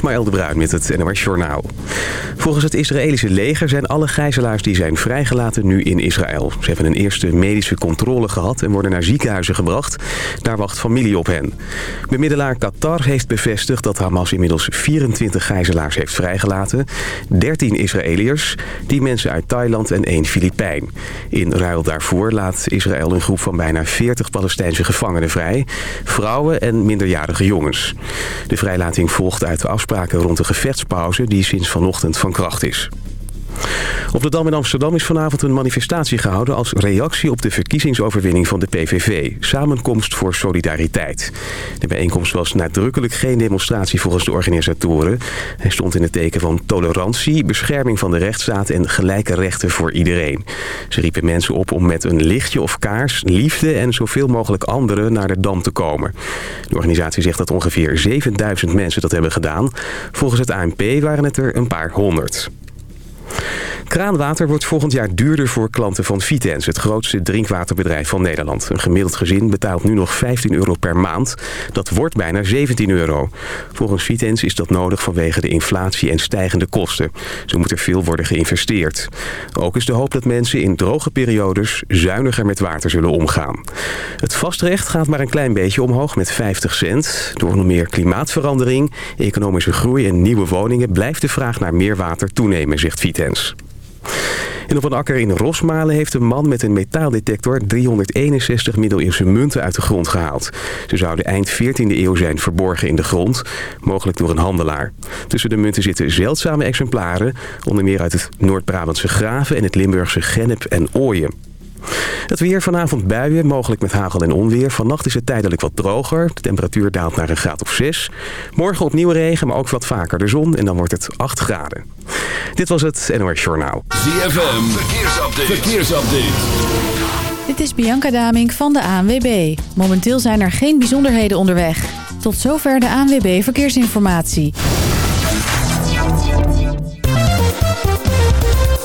Ismaël de Bruin met het NOS Journaal. Volgens het Israëlische leger zijn alle gijzelaars die zijn vrijgelaten nu in Israël. Ze hebben een eerste medische controle gehad en worden naar ziekenhuizen gebracht. Daar wacht familie op hen. Bemiddelaar Qatar heeft bevestigd dat Hamas inmiddels 24 gijzelaars heeft vrijgelaten. 13 Israëliërs, 10 mensen uit Thailand en 1 Filipijn. In ruil daarvoor laat Israël een groep van bijna 40 Palestijnse gevangenen vrij. Vrouwen en minderjarige jongens. De vrijlating volgt uit de afspraken rond de gevechtspauze die sinds vanochtend van kracht is. Op de Dam in Amsterdam is vanavond een manifestatie gehouden... als reactie op de verkiezingsoverwinning van de PVV. Samenkomst voor solidariteit. De bijeenkomst was nadrukkelijk geen demonstratie volgens de organisatoren. Hij stond in het teken van tolerantie, bescherming van de rechtsstaat... en gelijke rechten voor iedereen. Ze riepen mensen op om met een lichtje of kaars, liefde... en zoveel mogelijk anderen naar de Dam te komen. De organisatie zegt dat ongeveer 7000 mensen dat hebben gedaan. Volgens het ANP waren het er een paar honderd. Kraanwater wordt volgend jaar duurder voor klanten van Vitens, het grootste drinkwaterbedrijf van Nederland. Een gemiddeld gezin betaalt nu nog 15 euro per maand. Dat wordt bijna 17 euro. Volgens Vitens is dat nodig vanwege de inflatie en stijgende kosten. Zo moet er veel worden geïnvesteerd. Ook is de hoop dat mensen in droge periodes zuiniger met water zullen omgaan. Het vastrecht gaat maar een klein beetje omhoog met 50 cent. Door nog meer klimaatverandering, economische groei en nieuwe woningen blijft de vraag naar meer water toenemen, zegt Vitens. En op een akker in Rosmalen heeft een man met een metaaldetector 361 middeleeuwse munten uit de grond gehaald. Ze zouden eind 14e eeuw zijn verborgen in de grond, mogelijk door een handelaar. Tussen de munten zitten zeldzame exemplaren, onder meer uit het Noord-Brabantse Graven en het Limburgse Gennep en Ooyen. Het weer vanavond buien, mogelijk met hagel en onweer. Vannacht is het tijdelijk wat droger. De temperatuur daalt naar een graad of 6. Morgen opnieuw regen, maar ook wat vaker de zon. En dan wordt het 8 graden. Dit was het NOS Journaal. ZFM, verkeersupdate. verkeersupdate. Dit is Bianca Damink van de ANWB. Momenteel zijn er geen bijzonderheden onderweg. Tot zover de ANWB Verkeersinformatie.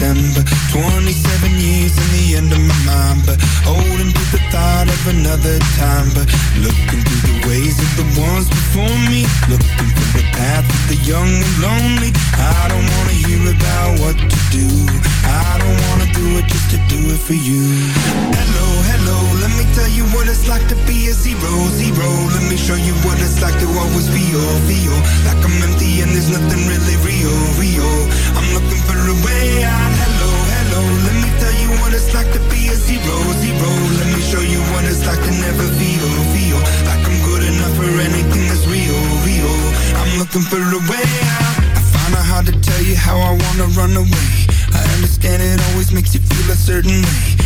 December. 27 years in the end of my mind, but holding to the thought of another time. But looking through the ways of the ones before me, looking path of the young and lonely. I don't wanna hear about what to do. I don't wanna do it just to do it for you. Hello, hello, let me tell you what it's like to be a zero, zero. Let me show you what it's like to always feel, feel like I'm empty and there's nothing really real, real. I'm looking for a way out. Hello, hello, let me tell you what it's like to be a zero, zero. Let me show you what it's like to never feel, feel like I'm good enough for anything that's real, real. I'm looking for a way out. I find out how to tell you how I wanna run away. I understand it always makes you feel a certain way.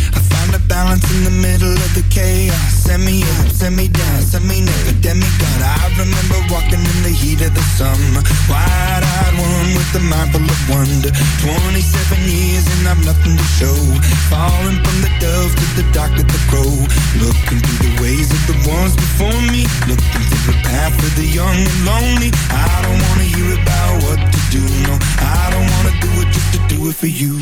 Find a balance in the middle of the chaos. Send me up, send me down, send me never demigod. I remember walking in the heat of the summer, wide-eyed one with a mind full of wonder. 27 years and I've nothing to show. Falling from the dove to the dark of the crow. Looking through the ways of the ones before me. Looking through the path of the young and lonely. I don't wanna hear about what to do, no. I don't wanna do it just to do it for you.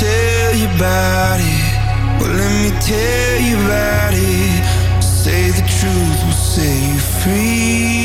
tell you about it. Well, let me tell you about it. Say the truth will set you free.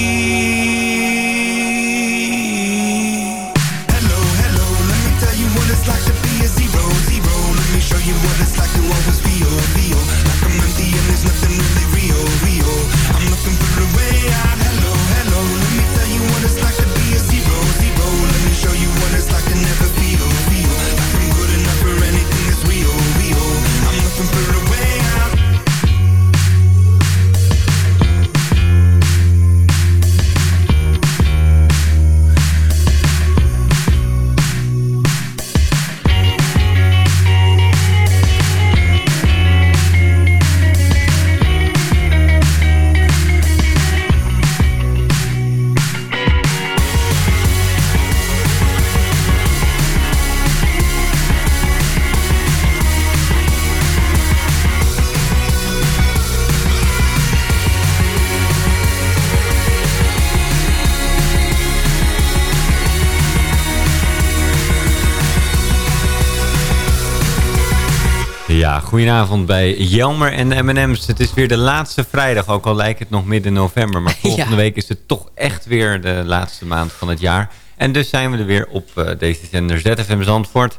Goedenavond bij Jelmer en de M&M's. Het is weer de laatste vrijdag, ook al lijkt het nog midden november. Maar volgende Ja. week is het toch echt weer de laatste maand van het jaar. En dus zijn we er weer op eh, deze zender ZFM Zandvoort.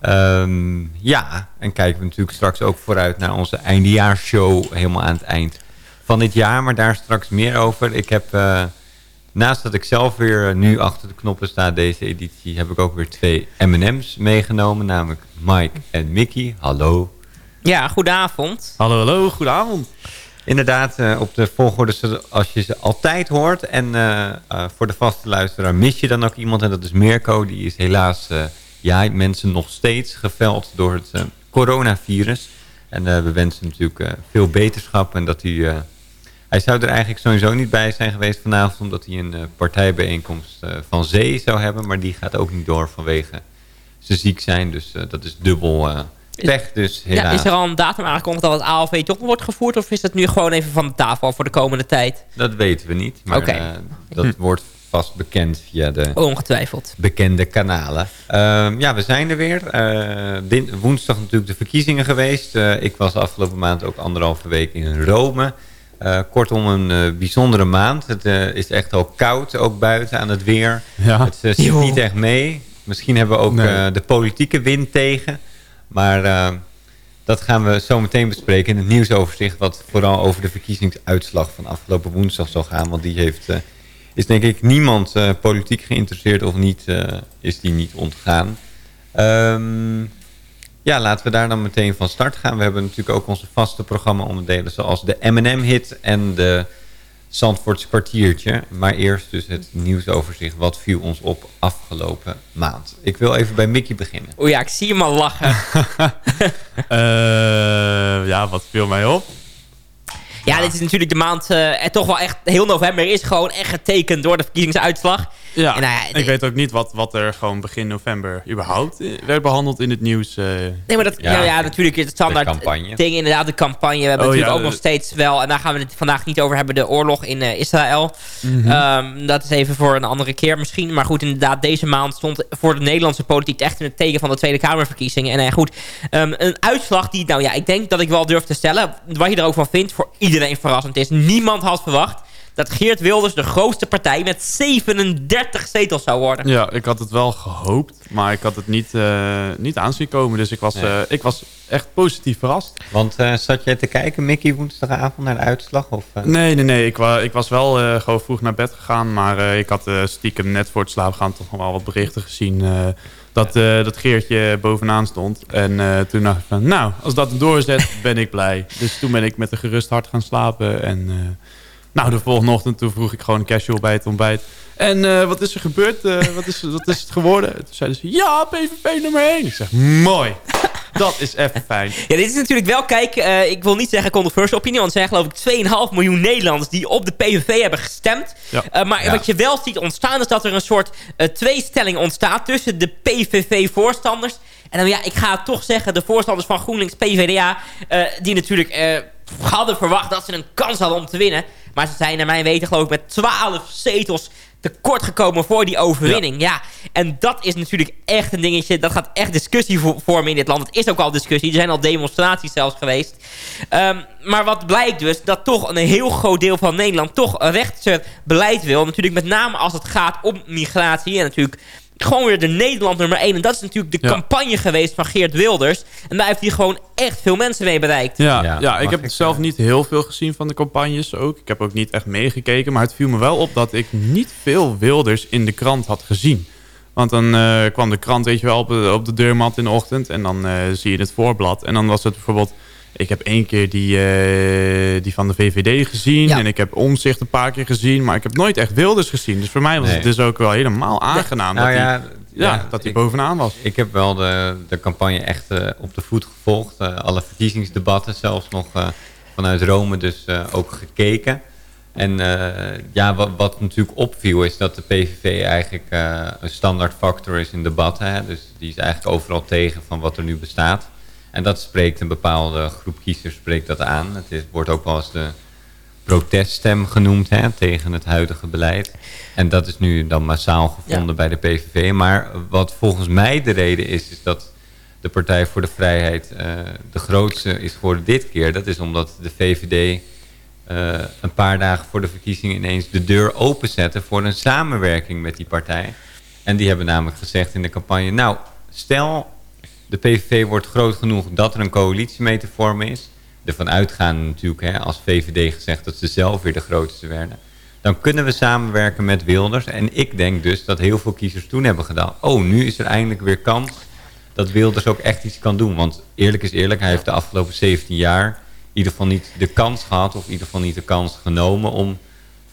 Ehm, ja, en kijken we natuurlijk straks ook vooruit naar onze eindejaarsshow helemaal aan het eind van dit jaar. Maar daar straks meer over. Ik heb, eh, naast dat ik zelf weer eh, nu achter de knoppen sta deze editie, heb ik ook weer twee M&M's meegenomen. Namelijk Mike en Mickey. Hallo. Ja, goedenavond. Hallo, hallo, goedenavond. Inderdaad, eh, op de volgorde zoals je ze altijd hoort. En eh, eh, voor de vaste luisteraar mis je dan ook iemand. En dat is Mirko. Die is helaas, ja, mensen nog steeds geveld door het coronavirus. En we wensen natuurlijk veel beterschap. En dat hij... hij zou er eigenlijk sowieso niet bij zijn geweest vanavond... omdat hij een partijbijeenkomst van Zee zou hebben. Maar die gaat ook niet door vanwege ze ziek zijn. Dus dat is dubbel pech. Dus helaas. Ja, is er al een datum aangekondigd dat het ALV toch wordt gevoerd? Of is het nu gewoon even van de tafel voor de komende tijd? Dat weten we niet. Maar eh, dat wordt vast bekend via de Ongetwijfeld. bekende kanalen. Ehm, ja, we zijn er weer. Eh, woensdag natuurlijk de verkiezingen geweest. Eh, ik was afgelopen maand ook anderhalve week in Rome. Eh, kortom, een eh, bijzondere maand. Het eh, is echt al koud, ook buiten aan het weer. Ja. Het zit niet echt mee. Misschien hebben we ook Nee. eh, de politieke wind tegen. Maar eh, dat gaan we zo meteen bespreken in het nieuwsoverzicht... wat vooral over de verkiezingsuitslag van afgelopen woensdag zal gaan. Want die heeft, eh, is denk ik niemand eh, politiek geïnteresseerd of niet, is die niet ontgaan. Ehm, ja, laten we daar dan meteen van start gaan. We hebben natuurlijk ook onze vaste programma-onderdelen... zoals de M&M-hit en de Zandvoorts kwartiertje. Maar eerst dus het nieuwsoverzicht. Wat viel ons op afgelopen maand? Ik wil even bij Mickey beginnen. O ja, ik zie hem al lachen. Eh, ja, wat viel mij op? Ja, dit is natuurlijk de maand... eh, en toch wel echt... Heel november is gewoon echt getekend door de verkiezingsuitslag. Ja, En nou ja, ik weet ook niet wat, wat er gewoon begin november überhaupt eh, werd behandeld in het nieuws. eh. Nee, maar dat, Ja. nou ja, natuurlijk is het standaard De campagne. ding. Inderdaad, de campagne. We hebben Oh, natuurlijk ja, ook nog steeds wel... En daar gaan we het vandaag niet over hebben. De oorlog in eh, Israël. Mhm. Ehm, dat is even voor een andere keer misschien. Maar goed, inderdaad, deze maand stond voor de Nederlandse politiek echt in het teken van de Tweede Kamerverkiezingen. En goed, ehm, een uitslag die, nou ja, ik denk dat ik wel durf te stellen. Wat je er ook van vindt, voor iedereen verrassend is. Niemand had verwacht dat Geert Wilders de grootste partij met 37 zetels zou worden. Ja, ik had het wel gehoopt, maar ik had het niet, eh, niet aanzien komen. Dus ik was, Nee. eh, ik was echt positief verrast. Want eh, zat jij te kijken, Mickey, woensdagavond naar de uitslag? Of, eh? Nee, nee, nee. Ik, wa ik was wel eh, gewoon vroeg naar bed gegaan. Maar eh, ik had eh, stiekem net voor het slapen gaan toch nog wel wat berichten gezien. eh, dat, eh, dat Geertje bovenaan stond. En eh, toen dacht ik van, nou, als dat doorzet, ben ik blij. Dus toen ben ik met een gerust hart gaan slapen. En eh, nou, de volgende ochtend toen vroeg ik gewoon casual bij het ontbijt. En eh, wat is er gebeurd? Eh, wat, is, wat is het geworden? Toen zeiden ze, ja, PVV nummer 1. Ik zeg, mooi. Dat is even fijn. Ja, dit is natuurlijk wel, kijk, eh, ik wil niet zeggen controversial opinie, want er zijn geloof ik 2,5 miljoen Nederlanders die op de PVV hebben gestemd. Ja. Maar Ja. wat je wel ziet ontstaan is dat er een soort eh, tweestelling ontstaat tussen de PVV-voorstanders. En dan ja, ik ga toch zeggen, de voorstanders van GroenLinks PVDA, die natuurlijk hadden verwacht dat ze een kans hadden om te winnen. Maar ze zijn naar mijn weten geloof ik met 12 zetels tekort gekomen voor die overwinning. Ja. en dat is natuurlijk echt een dingetje. Dat gaat echt discussie vormen in dit land. Het is ook al discussie. Er zijn al demonstraties zelfs geweest. Ehm, maar wat blijkt dus, dat toch een heel groot deel van Nederland toch rechtse beleid wil. Natuurlijk met name als het gaat om migratie. En natuurlijk gewoon weer de Nederland nummer 1. En dat is natuurlijk de campagne geweest van Geert Wilders. En daar heeft hij gewoon echt veel mensen mee bereikt. Ja, ja, ik heb zelf niet heel veel gezien van de campagnes ook. Ik heb ook niet echt meegekeken. Maar het viel me wel op dat ik niet veel Wilders in de krant had gezien. Want dan uh, kwam de krant weet je wel, op de, op de deurmat in de ochtend. En dan uh, zie je het voorblad. En dan was het bijvoorbeeld ik heb één keer die, uh, die van de VVD gezien. En ik heb Omzicht een paar keer gezien. Maar ik heb nooit echt Wilders gezien. Dus voor mij was het dus ook wel helemaal aangenaam. Nou, dat ja, hij, ja, dat hij bovenaan was. Ik heb wel de, de campagne echt uh, op de voet gevolgd. Uh, alle verkiezingsdebatten zelfs nog vanuit Rome dus ook gekeken. En ja, wat, wat, natuurlijk opviel is dat de PVV eigenlijk een standaard factor is in debatten. Hè? Dus die is eigenlijk overal tegen van wat er nu bestaat. En dat spreekt een bepaalde groep kiezers spreekt dat aan. Het is, wordt ook wel eens de proteststem genoemd hè, tegen het huidige beleid. En dat is nu dan massaal gevonden bij de PVV. Maar wat volgens mij de reden is, is dat de Partij voor de Vrijheid uh, de grootste is geworden dit keer. Dat is omdat de VVD uh, eh, een paar dagen voor de verkiezingen ineens de deur openzette voor een samenwerking met die partij. En die hebben namelijk gezegd in de campagne, nou, stel de PVV wordt groot genoeg dat er een coalitie mee te vormen is. Ervan uitgaan natuurlijk, hè, als VVD gezegd dat ze zelf weer de grootste werden. Dan kunnen we samenwerken met Wilders. En ik denk dus dat heel veel kiezers toen hebben gedaan. Oh, nu is er eindelijk weer kans dat Wilders ook echt iets kan doen. Want eerlijk is eerlijk, hij heeft de afgelopen 17 jaar... in ieder geval niet de kans gehad... of in ieder geval niet de kans genomen om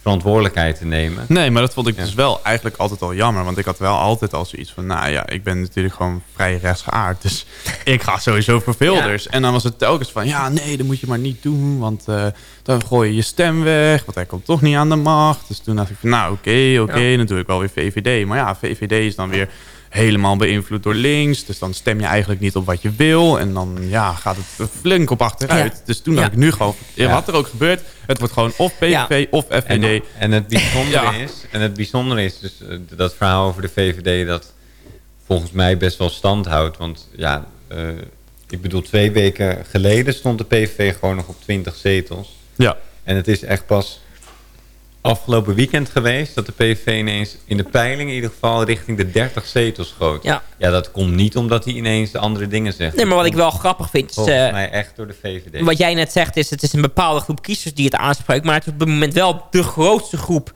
verantwoordelijkheid te nemen. Nee, maar dat vond ik dus wel eigenlijk altijd al jammer. Want ik had wel altijd al zoiets van... nou ja, ik ben natuurlijk gewoon vrij rechtsgeaard. Dus ik ga sowieso voor Wilders. En dan was het telkens van... ja, nee, dat moet je maar niet doen. Want uh, dan gooi je je stem weg. Want hij komt toch niet aan de macht. Dus toen dacht ik van... nou, oké, oké, dan doe ik wel weer VVD. Maar ja, VVD is dan weer helemaal beïnvloed door links. Dus dan stem je eigenlijk niet op wat je wil. En dan ja, gaat het flink op achteruit. Dus toen dacht ik nu gewoon, wat er ook gebeurt... het wordt gewoon of PVV of FVD. En, en het bijzondere is, en het bijzondere is dus eh, dat verhaal over de VVD... dat volgens mij best wel stand houdt. Want ja, uh, ik bedoel, twee weken geleden stond de PVV gewoon nog op 20 zetels. Ja. En het is echt pas afgelopen weekend geweest... dat de PVV ineens in de peiling in ieder geval richting de 30 zetels schoot. Ja. ja, dat komt niet omdat hij ineens de andere dingen zegt. Nee, maar wat ik wel grappig vind... is Volgens uh, mij echt door de VVD. Wat jij net zegt is, het is een bepaalde groep kiezers die het aanspreekt... maar het is op het moment wel de grootste groep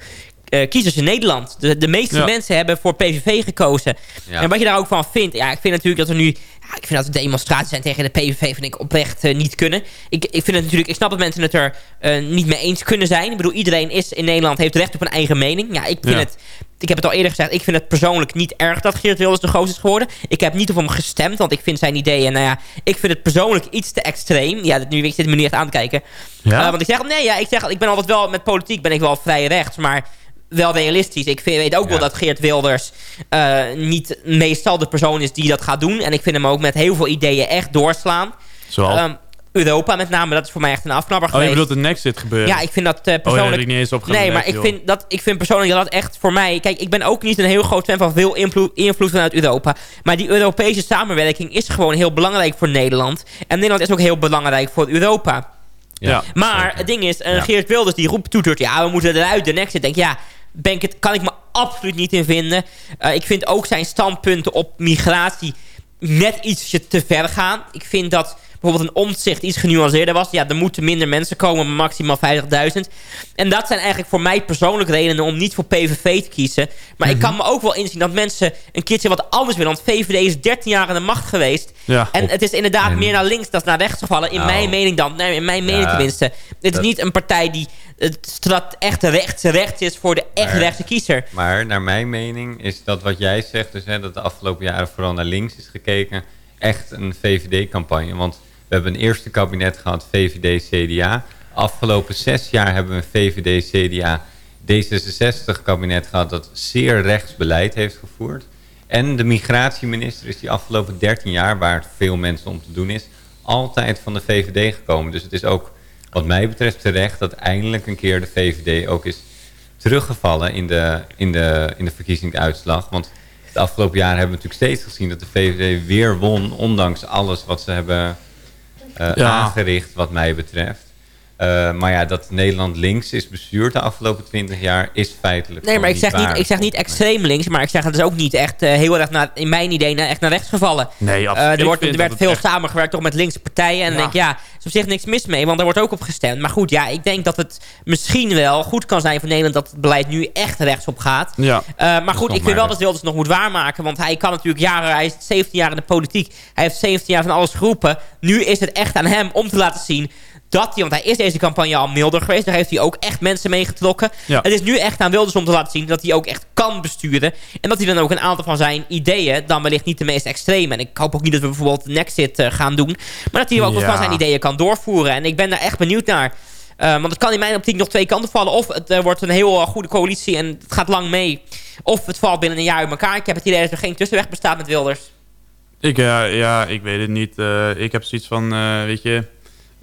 uh, kiezers in Nederland. De, de meeste mensen hebben voor PVV gekozen. Ja. En wat je daar ook van vindt... Ja, ik vind natuurlijk dat er nu ik vind dat de demonstraties zijn tegen de PVV vind ik oprecht uh, niet kunnen. Ik, ik vind het natuurlijk, ik snap dat mensen het er uh, niet mee eens kunnen zijn. Ik bedoel, iedereen is in Nederland heeft recht op een eigen mening. Ja, ik vind het, ik heb het al eerder gezegd, ik vind het persoonlijk niet erg dat Geert Wilders de grootste is geworden. Ik heb niet op hem gestemd, want ik vind zijn ideeën, nou ja, ik vind het persoonlijk iets te extreem. Ja, nu ik zit me niet echt aan te kijken. Ja? Uh, want ik zeg, nee, ja, ik zeg, ik ben altijd wel, met politiek ben ik wel vrij rechts, maar wel realistisch. Ik vind, weet ook wel dat Geert Wilders uh, niet meestal de persoon is die dat gaat doen. En ik vind hem ook met heel veel ideeën echt doorslaan. Zoals? Um, Europa met name, dat is voor mij echt een afknapper geweest. Oh, je bedoelt de Nexit gebeuren? Ja, ik vind dat uh, persoonlijk... Oh, ja, ik niet eens Nee, maar ik vind, dat, ik vind persoonlijk dat dat echt voor mij... Kijk, ik ben ook niet een heel groot fan van veel invloed, invloed vanuit Europa. Maar die Europese samenwerking is gewoon heel belangrijk voor Nederland. En Nederland is ook heel belangrijk voor Europa. Ja, maar het ding is, uh, Geert Wilders die roept toetert... ja, we moeten eruit, de Nexit. Denk ja, ben ik kan ik me absoluut niet in vinden. Uh, ik vind ook zijn standpunten op migratie net ietsje te ver gaan. Ik vind dat bijvoorbeeld een omzicht iets genuanceerder was. Ja, er moeten minder mensen komen, maximaal 50.000. En dat zijn eigenlijk voor mij persoonlijk redenen om niet voor PVV te kiezen. Maar ik mhm. kan me ook wel inzien dat mensen een keertje wat anders willen. Want VVD is 13 jaar aan de macht geweest. Ja. En het is inderdaad meer naar links dan naar rechts gevallen. In nou. mijn mening dan. Nee, in mijn mening tenminste. Het is niet een partij die het echt rechts rechts is voor de echt rechtse kiezer. Maar naar mijn mening is dat wat jij zegt, dus hè, dat de afgelopen jaren vooral naar links is gekeken, echt een VVD-campagne. Want we hebben een eerste kabinet gehad, VVD-CDA. Afgelopen zes jaar hebben we een VVD-CDA D66-kabinet gehad dat zeer rechtsbeleid heeft gevoerd. En de migratieminister is die afgelopen 13 jaar, waar het veel mensen om te doen is, altijd van de VVD gekomen. Dus het is ook wat mij betreft terecht dat eindelijk een keer de VVD ook is teruggevallen in de, in de, in de verkiezingsuitslag. Want het afgelopen jaar hebben we natuurlijk steeds gezien dat de VVD weer won, ondanks alles wat ze hebben. Aangericht wat mij betreft. Eh, maar ja, dat Nederland links is bestuurd de afgelopen 20 jaar is feitelijk Nee, maar ik zeg niet, waar. ik zeg niet extreem links, maar ik zeg het is ook niet echt eh, heel erg naar, in mijn idee naar, echt naar rechts gevallen. Nee, Eh, absoluut. er, wordt, er werd veel echt- samengewerkt toch met linkse partijen. En dan Ja. denk ik, ja, er is op zich niks mis mee, want er wordt ook op gestemd. Maar goed, ja, ik denk dat het misschien wel goed kan zijn voor Nederland dat het beleid nu echt rechtsop gaat. Ja. Eh, maar goed, ik maar vind wel dat Wilders nog moet waarmaken. Want hij kan natuurlijk jaren... Hij is 17 jaar in de politiek. Hij heeft 17 jaar van alles geroepen. Nu is het echt aan hem om te laten zien... Dat hij, want hij is deze campagne al milder geweest. Daar heeft hij ook echt mensen mee getrokken. Ja. Het is nu echt aan Wilders om te laten zien dat hij ook echt kan besturen. En dat hij dan ook een aantal van zijn ideeën, dan wellicht niet de meest extreme. En ik hoop ook niet dat we bijvoorbeeld Nexit eh, gaan doen. Maar dat hij ook wat Ja. van zijn ideeën kan doorvoeren. En ik ben daar echt benieuwd naar. Eh, want het kan in mijn optiek nog twee kanten vallen. Of het eh, wordt een heel goede coalitie en het gaat lang mee. Of het valt binnen een jaar uit elkaar. Ik heb het idee dat er geen tussenweg bestaat met Wilders. Ik, ja, ik weet het niet. Ik heb zoiets van, weet je,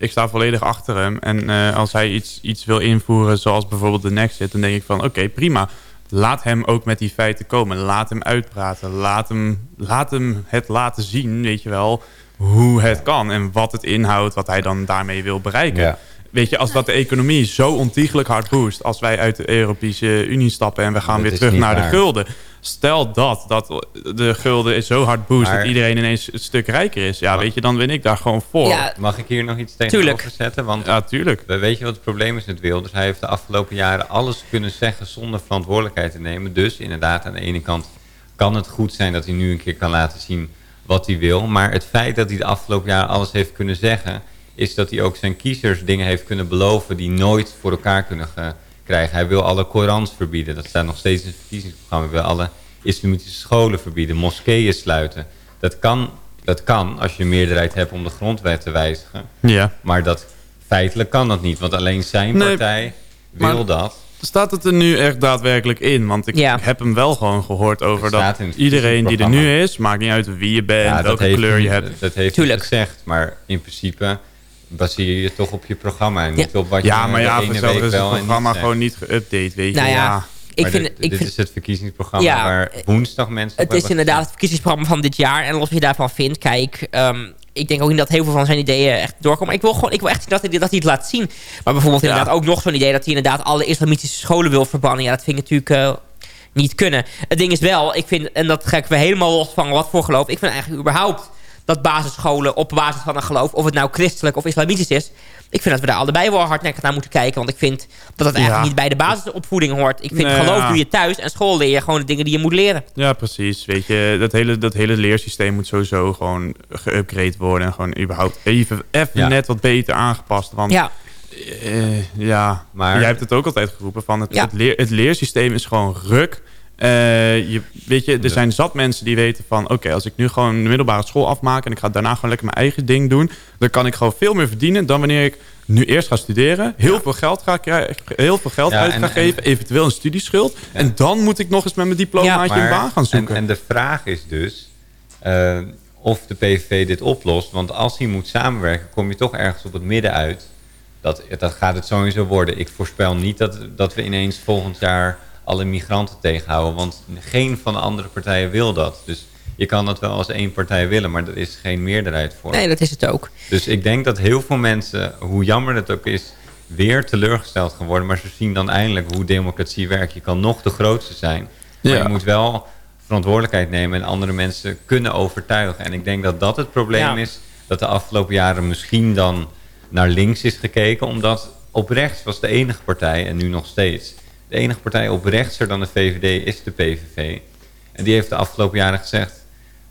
ik sta volledig achter hem. En eh, als hij iets, iets wil invoeren, zoals bijvoorbeeld de Nexit, dan denk ik van, oké, prima. Laat hem ook met die feiten komen. Laat hem uitpraten. Laat hem, laat hem het laten zien, weet je wel, hoe het kan. En wat het inhoudt, wat hij dan daarmee wil bereiken. Ja. Weet je, als dat de economie zo ontiegelijk hard boost... als wij uit de Europese Unie stappen en we gaan Dat weer terug naar de gulden... stel dat, dat de gulden is zo hard boost... Maar- dat iedereen ineens een stuk rijker is. Ja, weet je, dan ben ik daar gewoon voor. Ja, Ja, Mag ik hier nog iets Tuurlijk. tegenover zetten? Want tuurlijk. we- weet je wat het probleem is met Wilders? Hij heeft de afgelopen jaren alles kunnen zeggen zonder verantwoordelijkheid te nemen. Dus inderdaad, aan de ene kant kan het goed zijn dat hij nu een keer kan laten zien wat hij wil. Maar het feit dat hij de afgelopen jaren alles heeft kunnen zeggen... is dat hij ook zijn kiezers dingen heeft kunnen beloven... die nooit voor elkaar kunnen ge- krijgen. Hij wil alle Korans verbieden. Dat staat nog steeds in het verkiezingsprogramma. Hij wil alle islamitische scholen verbieden. Moskeeën sluiten. Dat kan, dat kan als je een meerderheid hebt om de grondwet te wijzigen. Ja. Maar dat feitelijk kan dat niet. Want alleen zijn Nee, partij wil maar- dat. Staat het er nu echt daadwerkelijk in? Want ik Ja. heb hem wel gewoon gehoord over dat iedereen die er nu is... maakt niet uit wie je bent, Ja, welke heeft, kleur je hebt. Dat heeft Tuurlijk. hij gezegd. Maar in principe baseer je je toch op je programma. En Ja. niet op wat Ja, je maar ja, de ene is het programma gewoon niet geüpdate, weet je. Nou ja, ja. ik vind... dit, ik dit vind is het verkiezingsprogramma Ja, waar woensdag mensen op Het is inderdaad het verkiezingsprogramma van dit jaar. En los wat je daarvan vindt, kijk... ehm, ik denk ook niet dat heel veel van zijn ideeën echt doorkomen. Ik wil gewoon, ik wil echt dat hij, dat hij het laat zien. Maar bijvoorbeeld Ja. inderdaad ook nog zo'n idee... dat hij inderdaad alle islamitische scholen wil verbannen. Ja, dat vind ik natuurlijk eh, niet kunnen. Het ding is wel, ik vind... en dat ga ik weer helemaal los van wat voor geloof... ik vind eigenlijk überhaupt dat basisscholen op basis van een geloof... of het nou christelijk of islamitisch is... ik vind dat we daar allebei wel hardnekkig naar moeten kijken. Want ik vind dat het eigenlijk Ja. niet bij de basisopvoeding hoort. Ik vind Nee, geloof ja. doe je thuis... en school leer je gewoon de dingen die je moet leren. Ja, precies. Weet je, dat hele, dat hele leersysteem moet sowieso gewoon geüpgrade worden. En gewoon überhaupt even, even Ja. net wat beter aangepast. Want Ja, eh, ja, Maar- jij hebt het ook altijd geroepen. Van het, Ja. het, leer, het leersysteem is gewoon ruk. Eh, je, weet je, er zijn zat mensen die weten van... oké, als ik nu gewoon de middelbare school afmaak... en ik ga daarna gewoon lekker mijn eigen ding doen... dan kan ik gewoon veel meer verdienen dan wanneer ik nu eerst ga studeren... heel veel geld ga krijgen, heel veel geld Ja, uit ga en- geven... eventueel een studieschuld... en dan moet ik nog eens met mijn diplomaatje Maar- een baan gaan zoeken. En, en de vraag is dus eh, of de PVV dit oplost. Want als hij moet samenwerken, kom je toch ergens op het midden uit. Dat, dat gaat het sowieso worden. Ik voorspel niet dat, dat we ineens volgend jaar alle migranten tegenhouden. Want geen van de andere partijen wil dat. Dus je kan dat wel als één partij willen, maar er is geen meerderheid voor. nee, dat is het ook. Dus ik denk dat heel veel mensen, hoe jammer het ook is, weer teleurgesteld gaan worden. Maar ze zien dan eindelijk hoe democratie werkt. Je kan nog de grootste zijn. Maar Ja. je moet wel verantwoordelijkheid nemen en andere mensen kunnen overtuigen. En ik denk dat dat het probleem Ja. is. Dat de afgelopen jaren misschien dan naar links is gekeken. Omdat op rechts was de enige partij, en nu nog steeds... de enige partij op rechtser dan de VVD is de PVV. En die heeft de afgelopen jaren gezegd...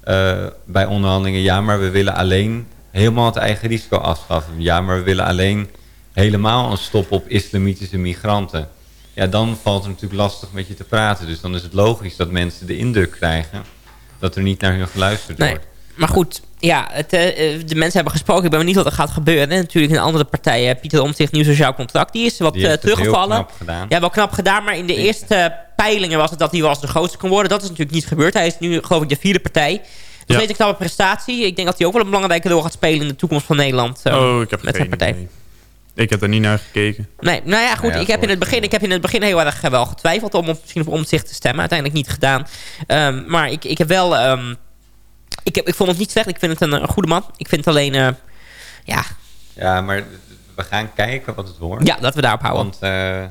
eh, bij onderhandelingen... ja, maar we willen alleen helemaal het eigen risico afschaffen. Ja, maar we willen alleen helemaal een stop op islamitische migranten. Ja, dan valt het natuurlijk lastig met je te praten. Dus dan is het logisch dat mensen de indruk krijgen... dat er niet naar hun geluisterd Nee. wordt. Maar goed, ja, het, eh, eh, de mensen hebben gesproken. Ik ben benieuwd wat er gaat gebeuren. En natuurlijk een andere partij, eh, Pieter Omtzigt, Nieuw Sociaal Contract. Die is wat Die eh, teruggevallen. knap gedaan. Ja, wel knap gedaan. Maar in de eerste peilingen was het dat hij wel eens de grootste kon worden. Dat is natuurlijk niet gebeurd. Hij is nu, geloof ik, de vierde partij. Dat is Ja. een knappe prestatie. Ik denk dat hij ook wel een belangrijke rol gaat spelen in de toekomst van Nederland. oh, ik heb met zijn partij. idee. Ik heb er niet naar gekeken. Nee, nou ja, goed. Ja, ik, heb in het begin, ik heb in het begin heel erg wel getwijfeld om misschien op omzicht te stemmen. Uiteindelijk niet gedaan. Ehm, maar ik, ik heb wel... ehm, ik, heb, ik vond het niet slecht. Ik vind het een, een goede man. Ik vind het alleen... eh, ja, Ja, maar we gaan kijken wat het wordt. ja, laten we daarop houden. Want eh,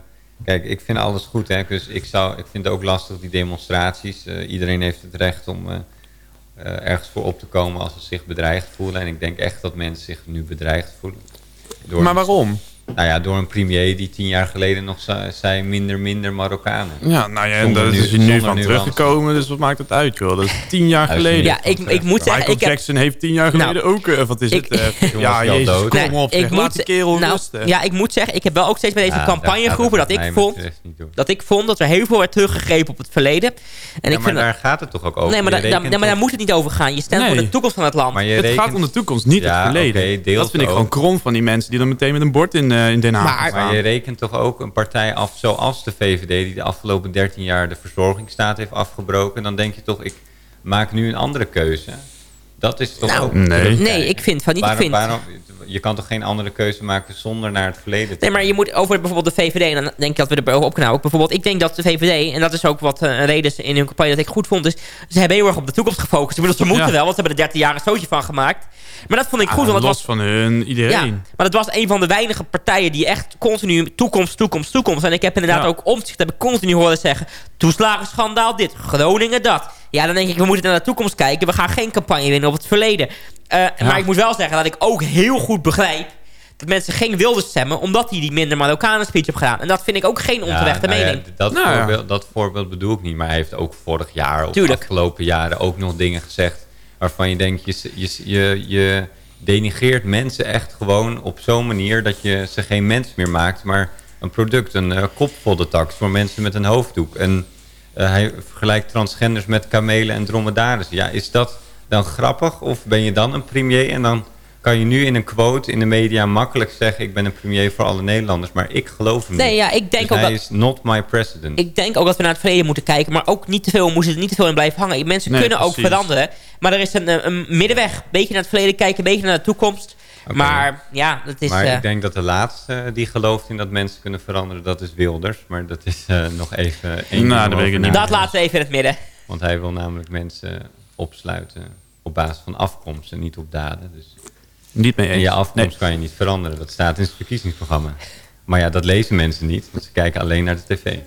kijk, ik vind alles goed. Hè? Dus ik, zou, ik vind het ook lastig, die demonstraties. Eh, iedereen heeft het recht om eh, eh, ergens voor op te komen als ze zich bedreigd voelen. En ik denk echt dat mensen zich nu bedreigd voelen. Door, Maar waarom? Nou ja, door een premier die tien jaar geleden nog zei, minder, minder Marokkanen. Ja, nou ja, en daar is hij nu van nuance. teruggekomen, dus wat maakt het uit, joh? Dat is tien jaar geleden. ja, ik, ik moet zeggen... Michael Ik heb, Jackson heeft tien jaar geleden Nou, ook... eh, wat is ik- het? eh, ja, jezus, dood. kom Nee, op. ik zeg, moet, laat die kerel nou, rusten. Ja, ik moet zeggen, ik heb wel ook steeds met deze Ja, daar campagne geroepen dat ik vond... Dat ik vond dat er heel veel werd teruggegrepen op het verleden. En Ja, ik maar vind daar gaat het toch ook over? Nee, maar, Je da- da- rekent nee, maar daar moet het niet over gaan. Je stemt voor de toekomst van het land. Maar je het gaat om de toekomst, niet het verleden. dat vind ik gewoon krom van die mensen die dan meteen met een bord in, eh, in Den Haag Maar- Maar je rekent toch ook een partij af zoals de VVD... die de afgelopen 13 jaar de verzorgingsstaat heeft afgebroken. Dan denk je toch, ik maak nu een andere keuze. Dat is toch Nou, ook... nee. ik vind van niet. Ik Waarom, vind, waarom, je kan toch geen andere keuze maken zonder naar het verleden te Nee, maar je moet over bijvoorbeeld de VVD... en dan denk ik dat we er op kunnen houden. Bijvoorbeeld, ik denk dat de VVD... en dat is ook wat eh, een reden is in hun campagne dat ik goed vond... is ze hebben heel erg op de toekomst gefocust. Ik bedoel, ze moeten Ja. wel, want ze hebben er 13 jaar een stootje van gemaakt. Maar dat vond ik goed, Ah, want het los was... van hun, iedereen. Ja, maar dat was een van de weinige partijen die echt continu toekomst, toekomst, toekomst. En ik heb inderdaad Ja. ook omzicht heb ik continu horen zeggen... toeslagenschandaal, dit, Groningen, dat. Ja, dan denk ik, we moeten naar de toekomst kijken. We gaan geen campagne winnen op het verleden. Eh, Maar ik moet wel zeggen dat ik ook heel goed begrijp... dat mensen geen wilde stemmen... omdat hij die minder Marokkanen speech heeft gedaan. En dat vind ik ook geen onterechte nou ja, mening. dat, Nou ja. voorbeeld, dat voorbeeld bedoel ik niet. Maar hij heeft ook vorig jaar of de Tuurlijk. afgelopen jaren ook nog dingen gezegd... waarvan je denkt, je, je, je, je denigreert mensen echt gewoon op zo'n manier... dat je ze geen mens meer maakt, maar een product, een uh, voor mensen met een hoofddoek. En hij vergelijkt transgenders met kamelen en dromedarissen. Ja, is dat dan grappig? Of ben je dan een premier en dan kan je nu in een quote in de media makkelijk zeggen... ik ben een premier voor alle Nederlanders, maar ik geloof hem Nee, niet. ja, ik denk Dus ook hij dat... is not my president. Ik denk ook dat we naar het verleden moeten kijken. Maar ook niet te veel, we moeten er niet te veel in blijven hangen. Mensen Nee, kunnen ook veranderen. Maar er is een, eh, een middenweg. Een beetje naar het verleden kijken, een beetje naar de toekomst. Maar ja, dat is... maar eh, ik denk dat de laatste eh, die gelooft in dat mensen kunnen veranderen, dat is Wilders. Maar dat is eh, nog even één Nou, dat weet ik dat laten we even in het midden. Want hij wil namelijk mensen opsluiten op basis van afkomst en niet op daden. Dus Niet mee en eens. je afkomst Nee. kan je niet veranderen. Dat staat in het verkiezingsprogramma. Maar ja, dat lezen mensen niet, want ze kijken alleen naar de tv.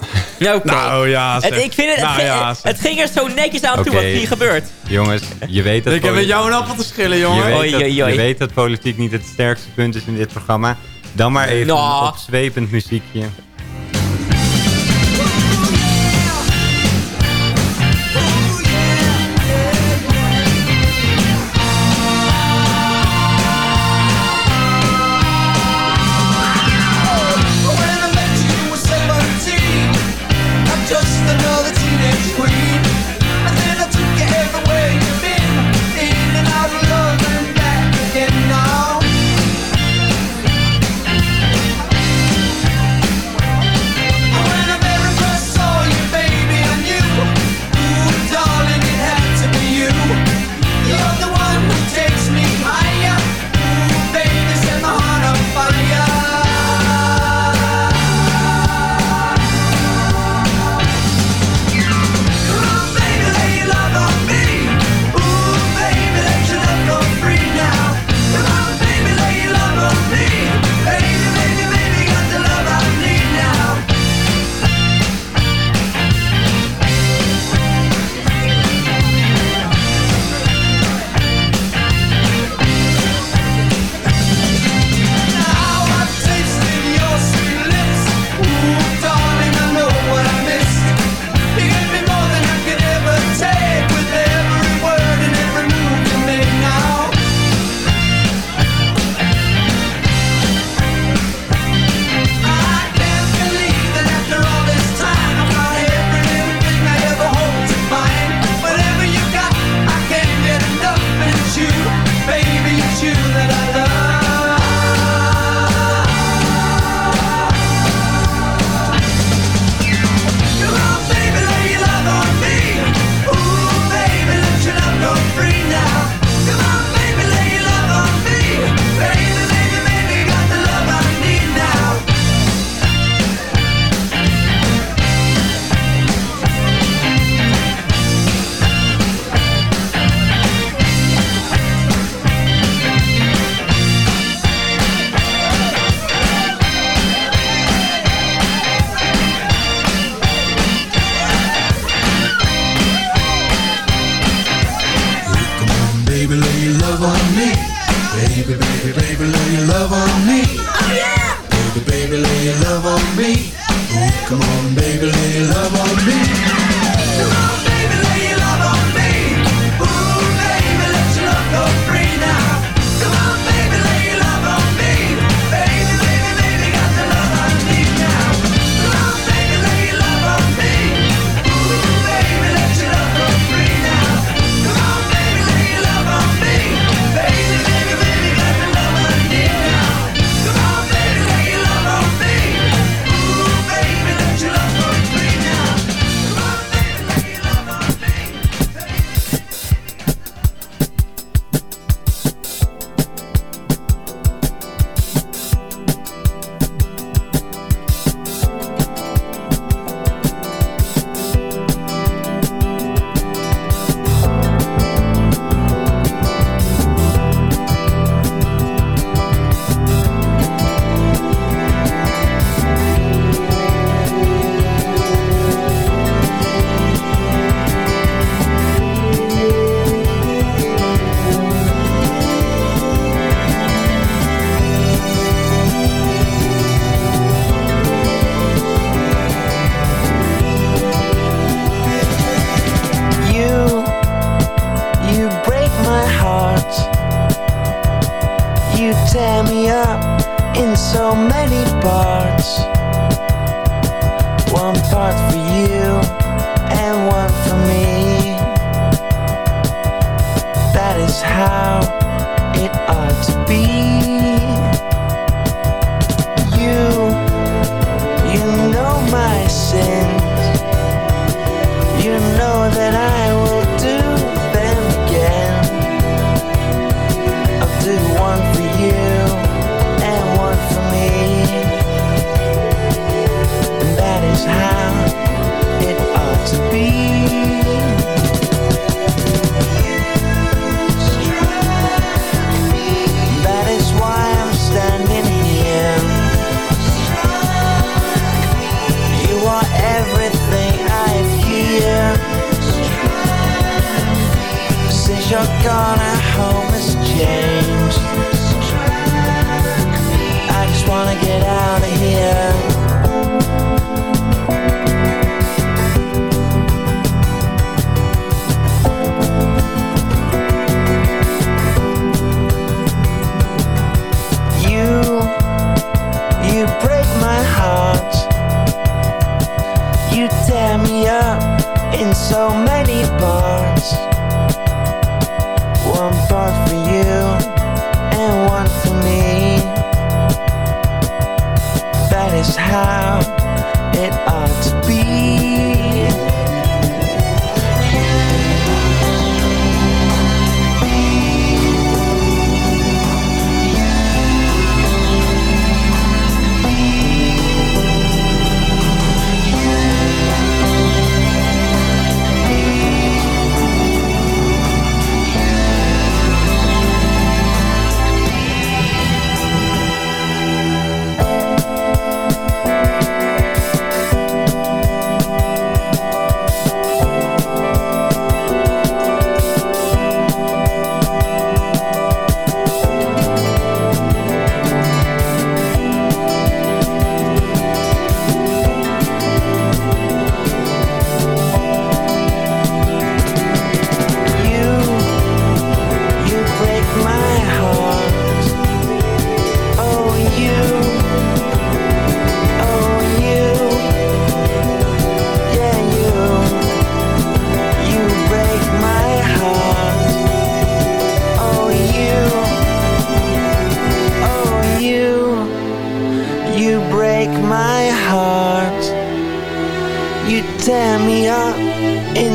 Oké. Nou ja, Het, ik vind het, het, Nou ging- ja, het ging er zo netjes aan toe wat hier gebeurt. Jongens, je weet dat... Ik heb met jou een appel te schillen, Je jongen. weet, Oei, dat, oei, oei. je weet dat politiek niet het sterkste punt is in dit programma. Dan maar even Nou. een opzwepend muziekje.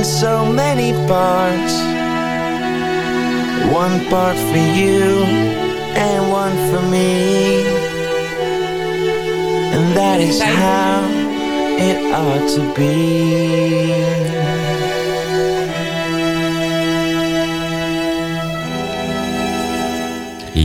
In so many parts. One part for you and one for me. And that is how it ought to be.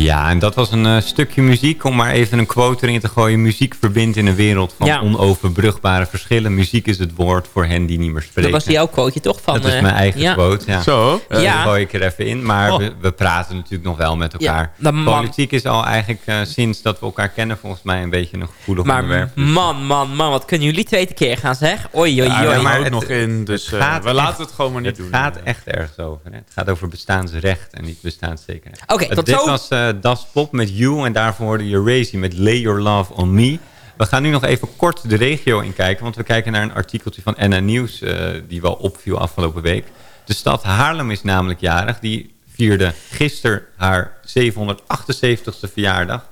Ja, en dat was een eh, stukje muziek. Om maar even een quote erin te gooien. Muziek verbindt in een wereld van Ja. onoverbrugbare verschillen. Muziek is het woord voor hen die niet meer spreken. Dat was jouw quoteje toch? Van, Dat is eh, mijn eigen ja. quote, ja. Zo. Ja. Dat gooi ik er even in. Maar Oh. we, we praten natuurlijk nog wel met elkaar. Politiek is al eigenlijk sinds dat we elkaar kennen... volgens mij een beetje een gevoelig Maar onderwerp. man, man, man, wat kunnen jullie twee tekeer gaan zeg? Oei, oei, Ja, oei. ja, maar ook het- nog in, dus het gaat we echt- laten het gewoon maar niet het doen. gaat Eh, echt ergens over. Hè? Het gaat over bestaansrecht en niet bestaanszekerheid. Oké, Eh, tot Dit zo. was Das Pop met You en daarvoor hoorde je Razy met Lay Your Love On Me. We gaan nu nog even kort de regio inkijken, want we kijken naar een artikeltje van NN Nieuws eh, die wel opviel afgelopen week. De stad Haarlem is namelijk jarig. Die vierde gisteren haar 778ste verjaardag.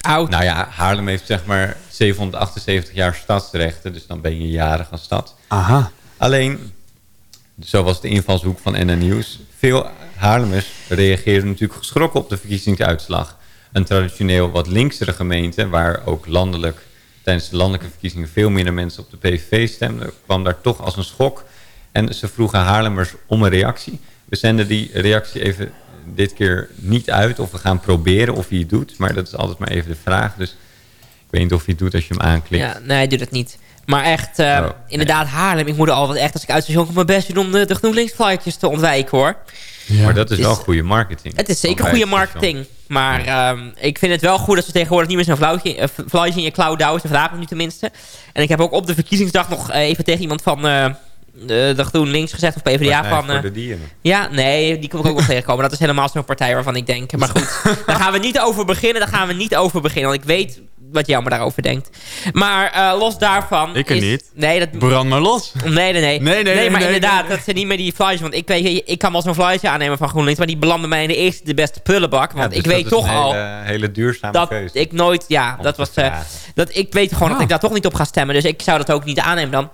Oud. Nou ja, Haarlem heeft zeg maar 778 jaar stadsrechten, dus dan ben je jarig als stad. Aha. Alleen, zo was de invalshoek van NN Nieuws. Veel Haarlemers reageerden natuurlijk geschrokken op de verkiezingsuitslag. Een traditioneel wat linksere gemeente, waar ook landelijk tijdens de landelijke verkiezingen veel minder mensen op de PVV stemden, kwam daar toch als een schok. En ze vroegen Haarlemmers om een reactie. We zenden die reactie even dit keer niet uit of we gaan proberen of hij het doet. Maar dat is altijd maar even de vraag. Dus ik weet niet of hij het doet als je hem aanklikt. Ja, nee, hij doet het niet. Maar echt, eh, Oh, inderdaad, Haarlem. Ik moet er altijd echt, als ik uit station kom, mijn best doen om de, de GroenLinks flyertjes te ontwijken, hoor. Maar dat is wel goede marketing. Het is zeker goede marketing. Maar ehm, ik vind het wel goed dat ze tegenwoordig niet meer zo'n flauwtje- eh, flyertje in je cloud houden. Vandaag nu tenminste. En ik heb ook op de verkiezingsdag nog eh, even tegen iemand van... eh, de, de GroenLinks gezegd of PvdA Partij van... voor de dieren. ja, nee, die kom ik ook wel tegenkomen. Dat is helemaal zo'n partij waarvan ik denk. Maar goed, daar gaan we niet over beginnen. Daar gaan we niet over beginnen. Want ik weet wat Jammer daarover denkt. Maar eh, los daarvan... Ik er is- niet. Nee, dat, Brand maar los. Nee, nee, nee. Nee, nee, nee, maar nee, inderdaad, nee. dat zijn niet meer die flyers. Want ik, weet, ik kan wel zo'n flyertje aannemen van GroenLinks. Maar die belanden mij in de eerste de beste pullenbak. Want Ja, ik dus weet dat is toch een al hele, hele duurzame dat keuze. ik nooit... Ja, dat was... eh, dat, ik weet gewoon dat Ah. ik daar toch niet op ga stemmen. Dus ik zou dat ook niet aannemen dan.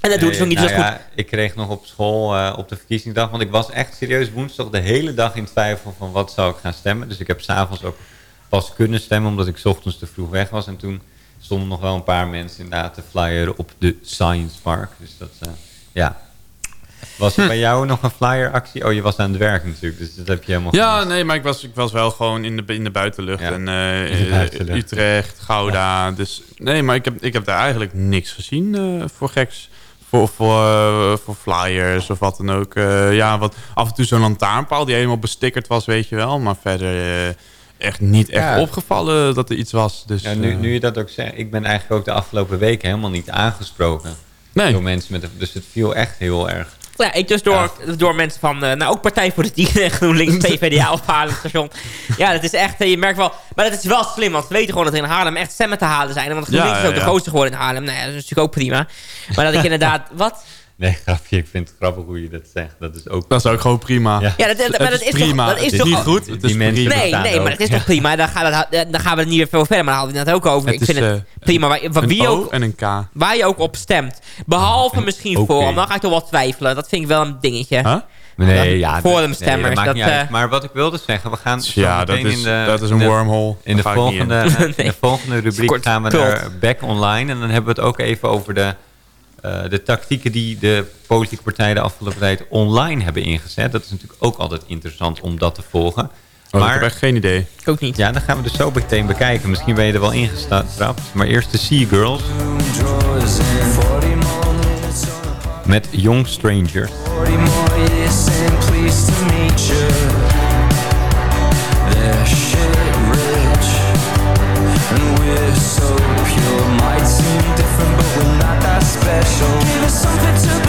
En dat doet dus ook niet nou zo goed. ja, Ik kreeg nog op school eh, op de verkiezingsdag, want ik was echt serieus woensdag de hele dag in twijfel van wat zou ik gaan stemmen. Dus ik heb s'avonds ook pas kunnen stemmen, omdat ik ochtends te vroeg weg was. En toen stonden nog wel een paar mensen inderdaad te flyeren op de Science Park. Dus dat, eh, ja. Was er bij jou nog een flyeractie? Oh, je was aan het werk natuurlijk, dus dat heb je helemaal Ja, gemist. nee, maar ik was, ik was wel gewoon in de, in de buitenlucht. Ja, En, eh, in de buitenlucht. Utrecht, Gouda. Dus nee, maar ik heb, ik heb daar eigenlijk niks gezien eh, voor geks. Voor, voor, voor flyers of wat dan ook. Ja, wat, af en toe zo'n lantaarnpaal die helemaal bestickerd was, weet je wel. Maar verder echt niet echt Ja. opgevallen dat er iets was. Dus, Ja, nu, eh, nu je dat ook zegt, ik ben eigenlijk ook de afgelopen weken helemaal niet aangesproken nee. door mensen met Dus het viel echt heel erg. Ja, ik dus door, door mensen van, eh, nou ook Partij voor de Dieren, GroenLinks, PvdA of Haarlem Station. Ja, dat is echt, eh, je merkt wel, maar dat is wel slim, want we weten gewoon dat er in Haarlem echt stemmen te halen zijn. Want GroenLinks Ja, is ook de grootste geworden in Haarlem. Nou ja, dat is natuurlijk ook prima. Maar dat ik inderdaad, wat? Nee, grapje, ik vind het grappig hoe je dat zegt. Dat is ook... Dat is ook gewoon prima. Ja. Ja, dat, dat- maar Het dat is prima. toch, dat is het is toch niet goed, Die het is. Nee, nee, maar dat is toch prima. Dan gaan, we, dan gaan we er niet veel verder, maar daar hadden we het net ook over. Het ik vind is, het eh, prima. Waar, wie O ook, en een K. waar je ook op stemt. Behalve misschien Oké. voor, dan ga ik toch wel twijfelen. Dat vind ik wel een dingetje. Huh? Nee, ja, Voor de stemmers, nee, dat eh, Maar wat ik wilde zeggen, we gaan zo Ja, dat meteen is, in de, dat is een wormhole. In de, volgende, in Nee. de volgende rubriek gaan we naar Back Online. En dan hebben we het ook even over de, eh, de tactieken die de politieke partijen de afgelopen tijd online hebben ingezet. Dat is natuurlijk ook altijd interessant om dat te volgen. Oh, ik maar heb echt geen idee. Ik ook niet. ja, dan gaan we dus zo meteen bekijken. Misschien ben je er wel ingestrapt. Maar eerst de Sea Girls met Young Strangers. special. Give us something to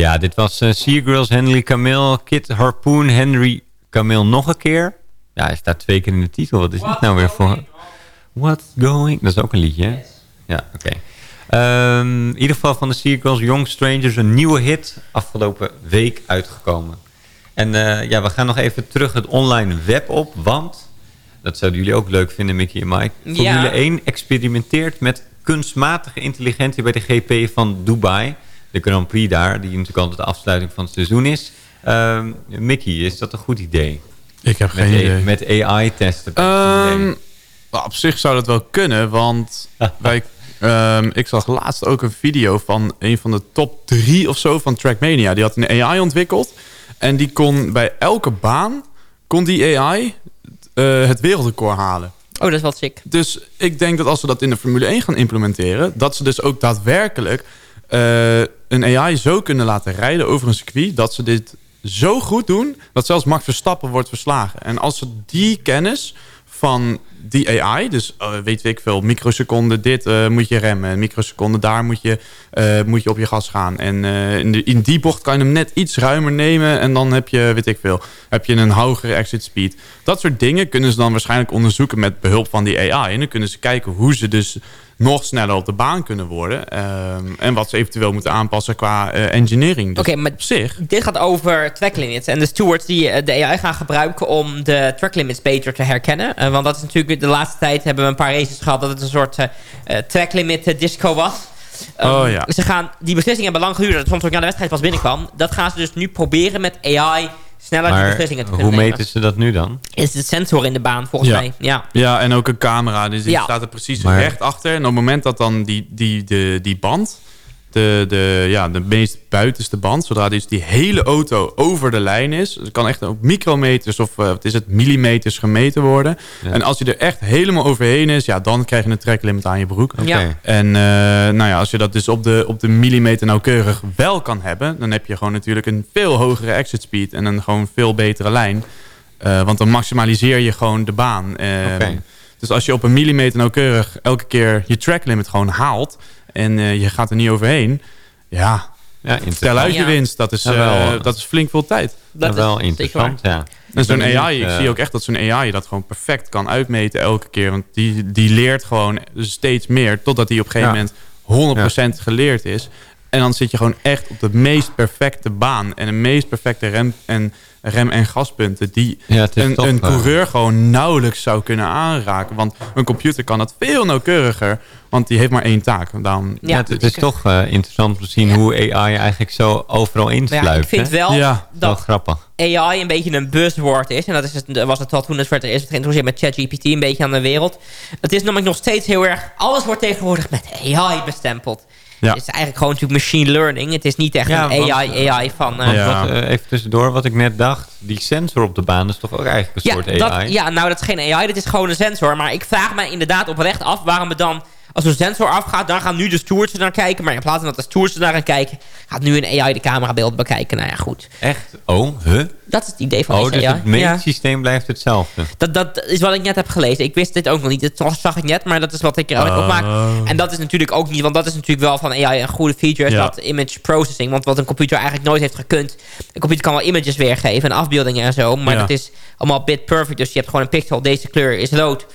Ja, dit was uh, Seagirls, Henry Camille, Kid Harpoon, Henry Camille nog een keer. Ja, hij staat twee keer in de titel. Wat is dit nou weer voor... What's going... Dat is ook een liedje, hè? Ja, oké. Ehm, in ieder geval van de Seagulls, Young Strangers, een nieuwe hit afgelopen week uitgekomen. En uh, ja, we gaan nog even terug het online web op, want... Dat zouden jullie ook leuk vinden, Mickey en Mike. Formule Ja. 1 experimenteert met kunstmatige intelligentie bij de GP van Dubai. De Grand Prix daar, die natuurlijk altijd de afsluiting van het seizoen is. Ehm, Mickey, is dat een goed idee? Ik heb Met, geen idee. met AI-testen. Ehm, nou, op zich zou dat wel kunnen, want wij, ehm, ik zag laatst ook een video van een van de top drie of zo van Trackmania. Die had een AI ontwikkeld en die kon bij elke baan, kon die AI eh, het wereldrecord halen. Oh, dat is wel sick. Dus ik denk dat als we dat in de Formule 1 gaan implementeren... dat ze dus ook daadwerkelijk eh, een AI zo kunnen laten rijden over een circuit... dat ze dit zo goed doen dat zelfs Max Verstappen wordt verslagen. En als ze die kennis van die AI, dus eh, weet ik veel, microseconde dit eh, moet je remmen... microseconde daar moet je, eh, moet je op je gas gaan. En eh, in, de, in die bocht kan je hem net iets ruimer nemen... en dan heb je, weet ik veel, heb je een hogere exit speed. Dat soort dingen kunnen ze dan waarschijnlijk onderzoeken... met behulp van die AI. En dan kunnen ze kijken hoe ze dus nog sneller op de baan kunnen worden. Ehm, en wat ze eventueel moeten aanpassen qua engineering. Dus Oké, maar op zich... dit gaat over track limits. En de stewards die de AI gaan gebruiken om de track limits beter te herkennen. Want dat is natuurlijk de laatste tijd hebben we een paar races gehad dat het een soort eh, eh, track limit eh, disco was. Um, Oh, ja. Ze gaan, die beslissingen hebben lang geduurd. Dat soms ook na de wedstrijd pas binnenkwam. Dat gaan ze dus nu proberen met AI sneller die beslissingen te hoe kunnen nemen. meten ze dat nu dan? Is het sensor in de baan volgens Ja. mij. Ja. Ja, en ook een camera. Dus die Ja. staat er precies Maar- recht achter. En op het moment dat dan die, die, de, die band... De, de, ja, de meest buitenste band, zodra dus die hele auto over de lijn is... het kan echt op micrometers of eh, wat is het, millimeters gemeten worden. Ja. En als je er echt helemaal overheen is... ja, dan krijg je een tracklimit aan je broek. Ja. En eh, nou ja, als je dat dus op de, op de millimeter nauwkeurig wel kan hebben... dan heb je gewoon natuurlijk een veel hogere exit speed... en een gewoon veel betere lijn. Eh, want dan maximaliseer je gewoon de baan. Eh, Oké. Dus als je op een millimeter nauwkeurig elke keer je track limit gewoon haalt... en eh, je gaat er niet overheen... ja, Ja, tel uit je winst. Dat is, Ja, wel. eh, dat is flink veel tijd. Dat Ja, wel is interessant, ja. En zo'n AI, ik eh, zie ook echt dat zo'n AI dat gewoon perfect kan uitmeten elke keer. Want die, die leert gewoon steeds meer totdat hij op een gegeven Ja. moment 100% geleerd is. En dan zit je gewoon echt op de meest perfecte baan. En de meest perfecte rem- en, rem- en gaspunten die Ja, is een, coureur gewoon nauwelijks zou kunnen aanraken. Want een computer kan dat veel nauwkeuriger. Want die heeft maar één taak. Daarom, Ja, het, het is toch eh, interessant om te zien hoe AI eigenlijk zo overal Maar ja, ik vind hè? wel Ja. Wel dat grappig. AI een beetje een buzzword is. En dat is het, was het al toen het werd eerst geïntroduceerd met ChatGPT een beetje aan de wereld. Het is namelijk nog steeds heel erg... Alles wordt tegenwoordig met AI bestempeld. Ja. Het is eigenlijk gewoon natuurlijk machine learning. Het is niet echt Ja, een want, AI, AI van... eh, Want Ja. wat, eh, even tussendoor, wat ik net dacht. Die sensor op de baan is toch ook eigenlijk een Ja, soort dat, AI? ja, nou dat is geen AI, dat is gewoon een sensor. Maar ik vraag me inderdaad oprecht af waarom we dan... Als een sensor afgaat, dan gaan nu de stewards er naar kijken. Maar in plaats van dat de stewards er naar gaan kijken... gaat nu een AI de camerabeeld bekijken. Nou ja, goed. Echt? Oh, huh? Dat is het idee van Oh, dus AI. het Ja. meetsysteem blijft hetzelfde. Dat, dat is wat ik net heb gelezen. Ik wist dit ook nog niet. Dat zag ik net, maar dat is wat ik eruit Oh. opmaak. En dat is natuurlijk ook niet... Want dat is natuurlijk wel van AI een goede feature. Is Ja. dat image processing. Want wat een computer eigenlijk nooit heeft gekund. Een computer kan wel images weergeven en afbeeldingen en zo. Maar Ja. dat is allemaal bit perfect. Dus je hebt gewoon een pixel. Deze kleur is rood.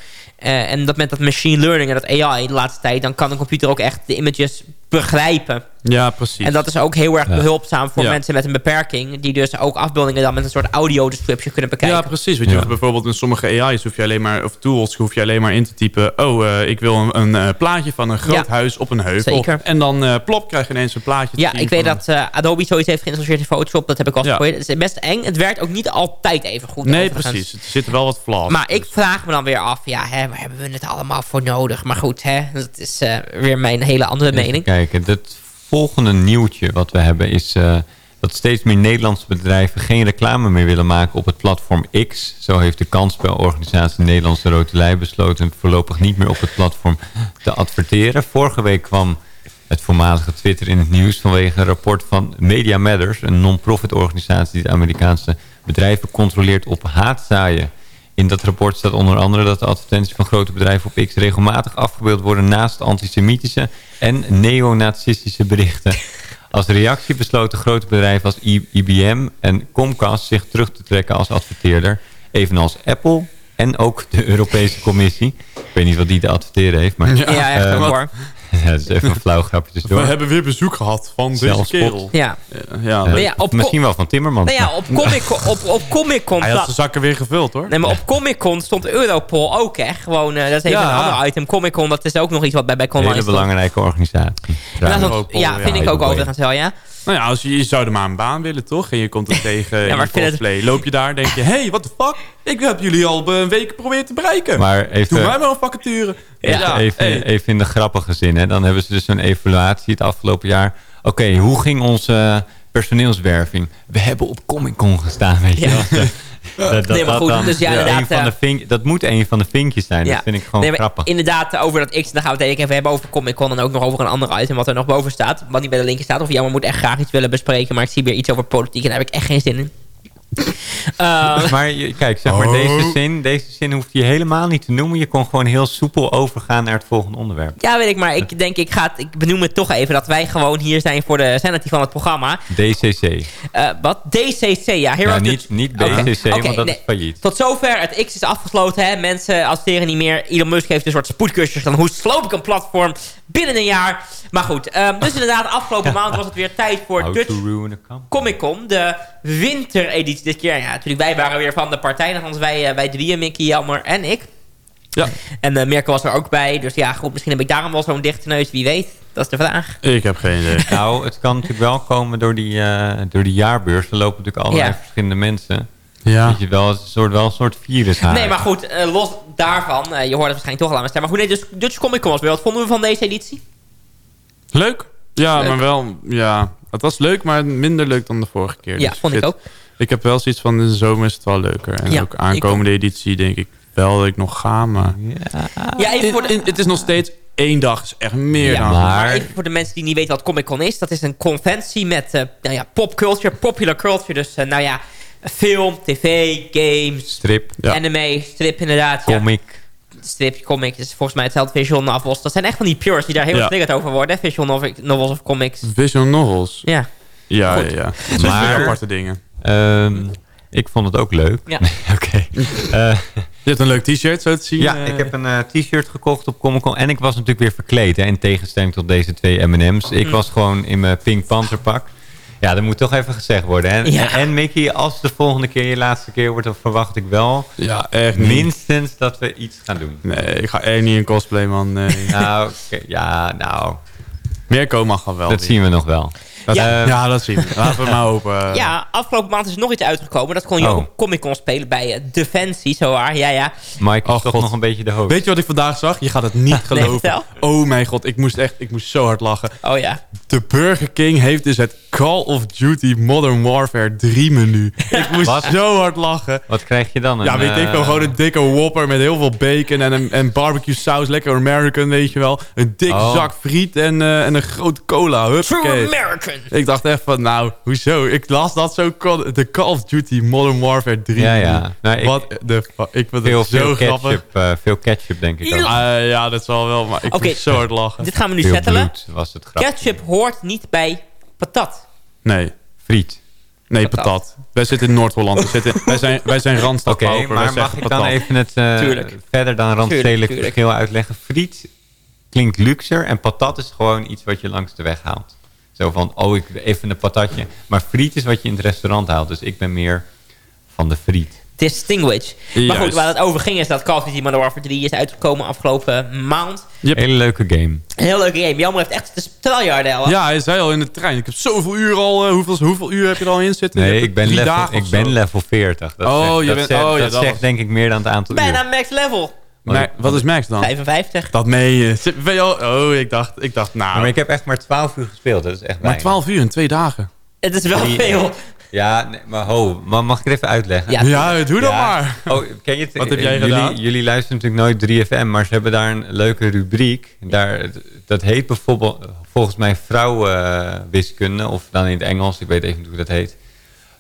Eh, en dat met dat machine learning en dat AI de laatste tijd... dan kan een computer ook echt de images begrijpen. Ja, precies. En dat is ook heel erg Ja. behulpzaam voor Ja. mensen met een beperking... die dus ook afbeeldingen dan met een soort audio description kunnen bekijken. Ja, precies. Weet je, Ja. bijvoorbeeld in sommige AI's hoef je alleen maar, of tools hoef je alleen maar in te typen. Oh, eh, ik wil een, een eh, plaatje van een groot Ja. huis op een heuvel. Zeker. En dan eh, plop, krijg je ineens een plaatje. te Ja, ik weet dat eh, Adobe zoiets heeft geïnstalleerd in Photoshop. Dat heb ik al Ja. geprobeerd. Het is best eng. Het werkt ook niet altijd even goed. Nee, overigens. precies. Er zitten wel wat flaws. Maar ik vraag me dan weer af, ja, hè, waar hebben we het allemaal voor nodig? Maar goed, hè, dat is eh, weer mijn hele andere mening. Kijken, het volgende nieuwtje wat we hebben is... eh, dat steeds meer Nederlandse bedrijven geen reclame meer willen maken op het platform X. Zo heeft de kansspelorganisatie Nederlandse Rotelij besloten... voorlopig niet meer op het platform te adverteren. Vorige week kwam het voormalige Twitter in het nieuws... vanwege een rapport van Media Matters... een non-profit organisatie die de Amerikaanse bedrijven controleert op haatzaaien. In dat rapport staat onder andere dat de advertenties van grote bedrijven op X regelmatig afgebeeld worden naast antisemitische en neonazistische berichten. Als reactie besloten grote bedrijven als I- IBM en Comcast zich terug te trekken als adverteerder. Evenals Apple en ook de Europese Commissie. Ik weet niet wat die te adverteren heeft, maar... Ja, echt Ehm, hoor. ja, dat is even een flauw grapje We hebben weer bezoek gehad van deze kerel. Ja. Ja, Eh, Maar ja, op misschien wel van Timmermans. Nou ja, op Comic op, op Comic Con. hij had zijn zakken weer gevuld hoor. Nee, maar op Comic Con stond Europol ook, hè? Gewoon, eh, dat is even Ja. een ander item. Comic Con, dat is ook nog iets wat bij, bij Een Conline hele belangrijke organisatie. Dat Ja. is ook- Europol, ja, ja, vind ik ook overigens wel, ja. Nou ja, als je, je zou er maar een baan willen, toch? En je komt er tegen maar in vind het- cosplay. Loop je daar, denk je... hey, what the fuck? Ik heb jullie al een week geprobeerd te bereiken. Maar even, Doe mij maar een vacature. Ja, even, hey. even in de grappige zin. Hè. Dan hebben ze dus een evaluatie het afgelopen jaar. Oké, hoe ging onze personeelswerving? We hebben op Comic Con gestaan, weet je Ja. wel. Dat, Nee, maar goed, dus ja, een inderdaad, van de eh, vink, dat moet een van de vinkjes zijn. ja. Dat vind ik gewoon Nee, maar grappig. Inderdaad, over dat X, dan gaan we het even hebben over Comic Con en ook nog over een ander item wat er nog boven staat. Wat niet bij de linker staat. Of jammer, moet echt graag iets willen bespreken, maar ik zie weer iets over politiek en daar heb ik echt geen zin in. Eh, Maar je- kijk, zeg maar, Oh. deze, zin, deze zin hoeft je helemaal niet te noemen. Je kon gewoon heel soepel overgaan naar het volgende onderwerp. ja, weet ik, maar ik denk, ik, ga het, ik benoem het toch even dat wij gewoon hier zijn voor de sanity van het programma. DCC. Eh, wat? DCC, ja. Hero Ja, niet, niet BCC, oké, want dat nee. is failliet. Tot zover, het X is afgesloten. Hè? Mensen adverteren niet meer. Elon Musk heeft een soort spoedcursus. Dan hoe sloop ik een platform binnen een jaar. Maar goed, ehm, dus inderdaad, afgelopen maand was het weer tijd voor How Dutch. Comic Con. De wintereditie dit keer. Ja, natuurlijk, wij waren weer van de partij. Althans, wij, eh, wij drieën, Mickey, Jammer en ik. Ja. En uh, Mirko was er ook bij. Dus ja, goed, misschien heb ik daarom wel zo'n dichte neus. Wie weet. Dat is de vraag. Ik heb geen idee. Nou, het kan natuurlijk wel komen door die, eh, door die jaarbeurs. Er lopen natuurlijk allerlei Ja. verschillende mensen. Ja. Dat je wel een soort, wel een soort virus haalt. Nee, maar goed, los daarvan. eh, je hoort het waarschijnlijk toch al aan mijn stem. Maar goed, nee, dus Dutch Comic Con was weer. Wat vonden we van deze editie? Leuk. Ja, Leuk. maar wel... Ja, het was leuk, maar minder leuk dan de vorige keer. Ja, Dus vond ik ook. Ik heb wel zoiets van, in de zomer is het wel leuker. En Ja, ook aankomende editie denk ik wel dat ik nog ga, maar... Ja, even voor In- de... in- het is nog steeds één dag, is echt meer Ja, dan... maar- maar even voor de mensen die niet weten wat Comic Con is. Dat is een conventie met eh, nou ja, popculture, popular culture. Dus eh, nou ja, film, tv, games, Strip, Ja. anime, strip inderdaad. Ja, comic. strip, comic. Dus volgens mij hetzelfde visual novels. Dat zijn echt van die pures die daar heel Ja. over worden. Visual novel- novels of comics. Visual novels. Ja. Ja, Goed. ja, ja. Maar- aparte dingen. Ehm, ik vond het ook leuk. Ja. Oké. Eh, Je hebt een leuk t-shirt, zo te zien. ja, eh. ik heb een eh, t-shirt gekocht op Comic Con. En ik was natuurlijk weer verkleed. Hè, in tegenstelling tot deze twee M&M's. Ik Mm. was gewoon in mijn Pink Panther pak. Ja, dat moet toch even gezegd worden. Hè? Ja. En Mickey, als het de volgende keer je laatste keer wordt... dan verwacht ik wel Ja, echt niet. minstens dat we iets gaan doen. Nee, ik ga echt niet in cosplay, man. Nee. Nou, oké, ja, nou, Mirko mag al wel. dat weer. zien we nog wel. Dat- Ja. ja, dat zien we. Laten we maar hopen. ja, afgelopen maand is er nog iets uitgekomen. Dat kon je Oh. ook op Comic Con spelen bij eh, Defensie. Zo waar, ja ja. Mike is Oh, toch God. nog een beetje de hoofd. Weet je wat ik vandaag zag? Je gaat het niet geloven. oh mijn god, ik moest echt ik moest zo hard lachen. Oh ja. De Burger King heeft dus het Call of Duty Modern Warfare 3 menu. Ik moest Wat? zo hard lachen. Wat krijg je dan? Ja, Een, weet ik eh, wel. Gewoon een dikke Whopper met heel veel bacon en, een, en barbecue saus. Lekker American, weet je wel. Een dik Oh. zak friet en, eh, en een grote cola. True Huppakee. American. Ik dacht echt van, nou, hoezo? Ik las dat zo. De Call of Duty Modern Warfare 3 Ja, ja. Nou, ik- Wat de fuck? Ik vind Veel, het zo veel, grappig. ketchup, eh, veel ketchup, denk ik ook. Ja. Ja, dat zal wel, maar ik moest zo hard lachen. Dit gaan we nu Veel settelen. was het. Ketchup hoort niet bij patat. Nee, Friet. nee, Patat. patat. Wij zitten in Noord-Holland. We zitten- wij, zijn, wij zijn Randstad Oké, maar mag ik dan even het eh, verder dan randstedelijk verschil uitleggen? Friet klinkt luxer en patat is gewoon iets wat je langs de weg haalt. Zo van, oh, ik even een patatje. Maar friet is wat je in het restaurant haalt. Dus ik ben meer van de friet. Distinguish. Maar goed, waar het over ging is dat Call of Duty Modern Warfare 3 is uitgekomen afgelopen maand. Yep. Hele leuke game. Heel leuke game. Jammer heeft echt... Het is triljarden, Ja, hij zei al in de trein. Ik heb zoveel uur al. eh, hoeveel, hoeveel uur heb je er al in zitten? Nee, ik ben, level, ik ben level 40. Dat Oh, zegt, je dat bent- zegt, oh ja, dat dat zegt was- denk ik meer dan het aantal Bijna uur. max level. Nee, wat is max dan? 55. Dat meen je. Oh, ik dacht, ik dacht nou... Maar ik heb echt maar 12 uur gespeeld. Dat is echt maar weinig. 12 uur in twee dagen. Het is wel Die- veel. Ja, nee, maar ho, ma- mag ik het even uitleggen? Ja, Ja, doe dat Ja. maar. Oh, ken je het? Wat heb jij jullie, gedaan? Jullie luisteren natuurlijk nooit 3FM, maar ze hebben daar een leuke rubriek. Daar, dat heet bijvoorbeeld, volgens mij vrouwenwiskunde, of dan in het Engels, ik weet even niet hoe dat heet.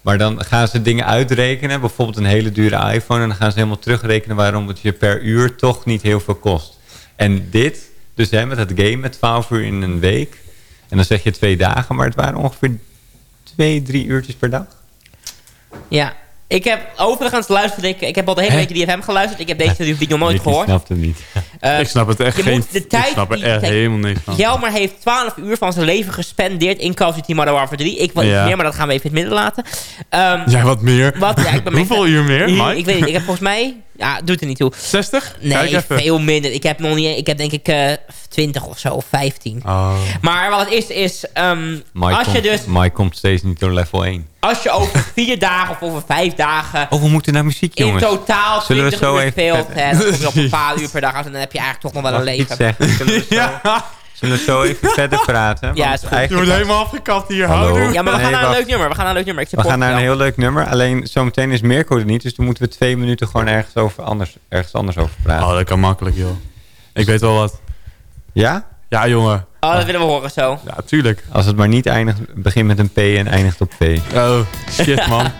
Maar dan gaan ze dingen uitrekenen, bijvoorbeeld een hele dure iPhone, en dan gaan ze helemaal terugrekenen waarom het je per uur toch niet heel veel kost. En dit, dus hè, met het game met 12 uur in een week, En dan zeg je twee dagen, maar het waren ongeveer twee, drie uurtjes per dag. Ja. Ik heb overigens luisterd, ik, ik heb al de hele week die FM geluisterd. Ik heb deze natuurlijk nog nooit gehoord. snapt het niet. Eh, ik snap het echt geen... de tijd ik snap er echt helemaal niks van. Jelmer heeft 12 uur van zijn leven gespendeerd in Call of Duty Modern Warfare 3. Ik wil iets Ja. meer, maar dat gaan we even in het midden laten. Ehm, Jij wat meer. wat, ja, ik ben Hoeveel uur meer, Mike? Ik weet niet, ik heb volgens mij... Ja, doet er niet toe. 60? Nee, veel minder. Ik heb nog niet... Ik heb denk ik eh 20 of zo, of 15. Oh. Maar wat het is, is... ehm, Mike, als je komt, dus... Mike komt steeds niet door level 1. Als je over vier dagen of over vijf dagen... Oh, we moeten naar muziek, in jongens. totaal Zullen we 20 zo uur even speelt, dan kom je op een paar uur per dag af en dan heb je eigenlijk toch nog wel een leven. Ja, zullen we zo even verder praten? Ja, is goed. je wordt helemaal afgekapt hier. Hallo. Ja, maar we gaan Nee, naar een leuk nummer. We gaan naar een leuk nummer. Ik We gaan naar een heel leuk nummer. Alleen zometeen is Mirko er niet. Dus dan moeten we twee minuten gewoon ergens, over anders, ergens anders over praten. Oh, dat kan makkelijk, joh. Ik weet wel wat. Ja? Ja, jongen. Oh, dat willen we horen zo. Ja, tuurlijk. Als het maar niet eindigt, begint met een P en eindigt op P. Oh, shit, man.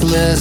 call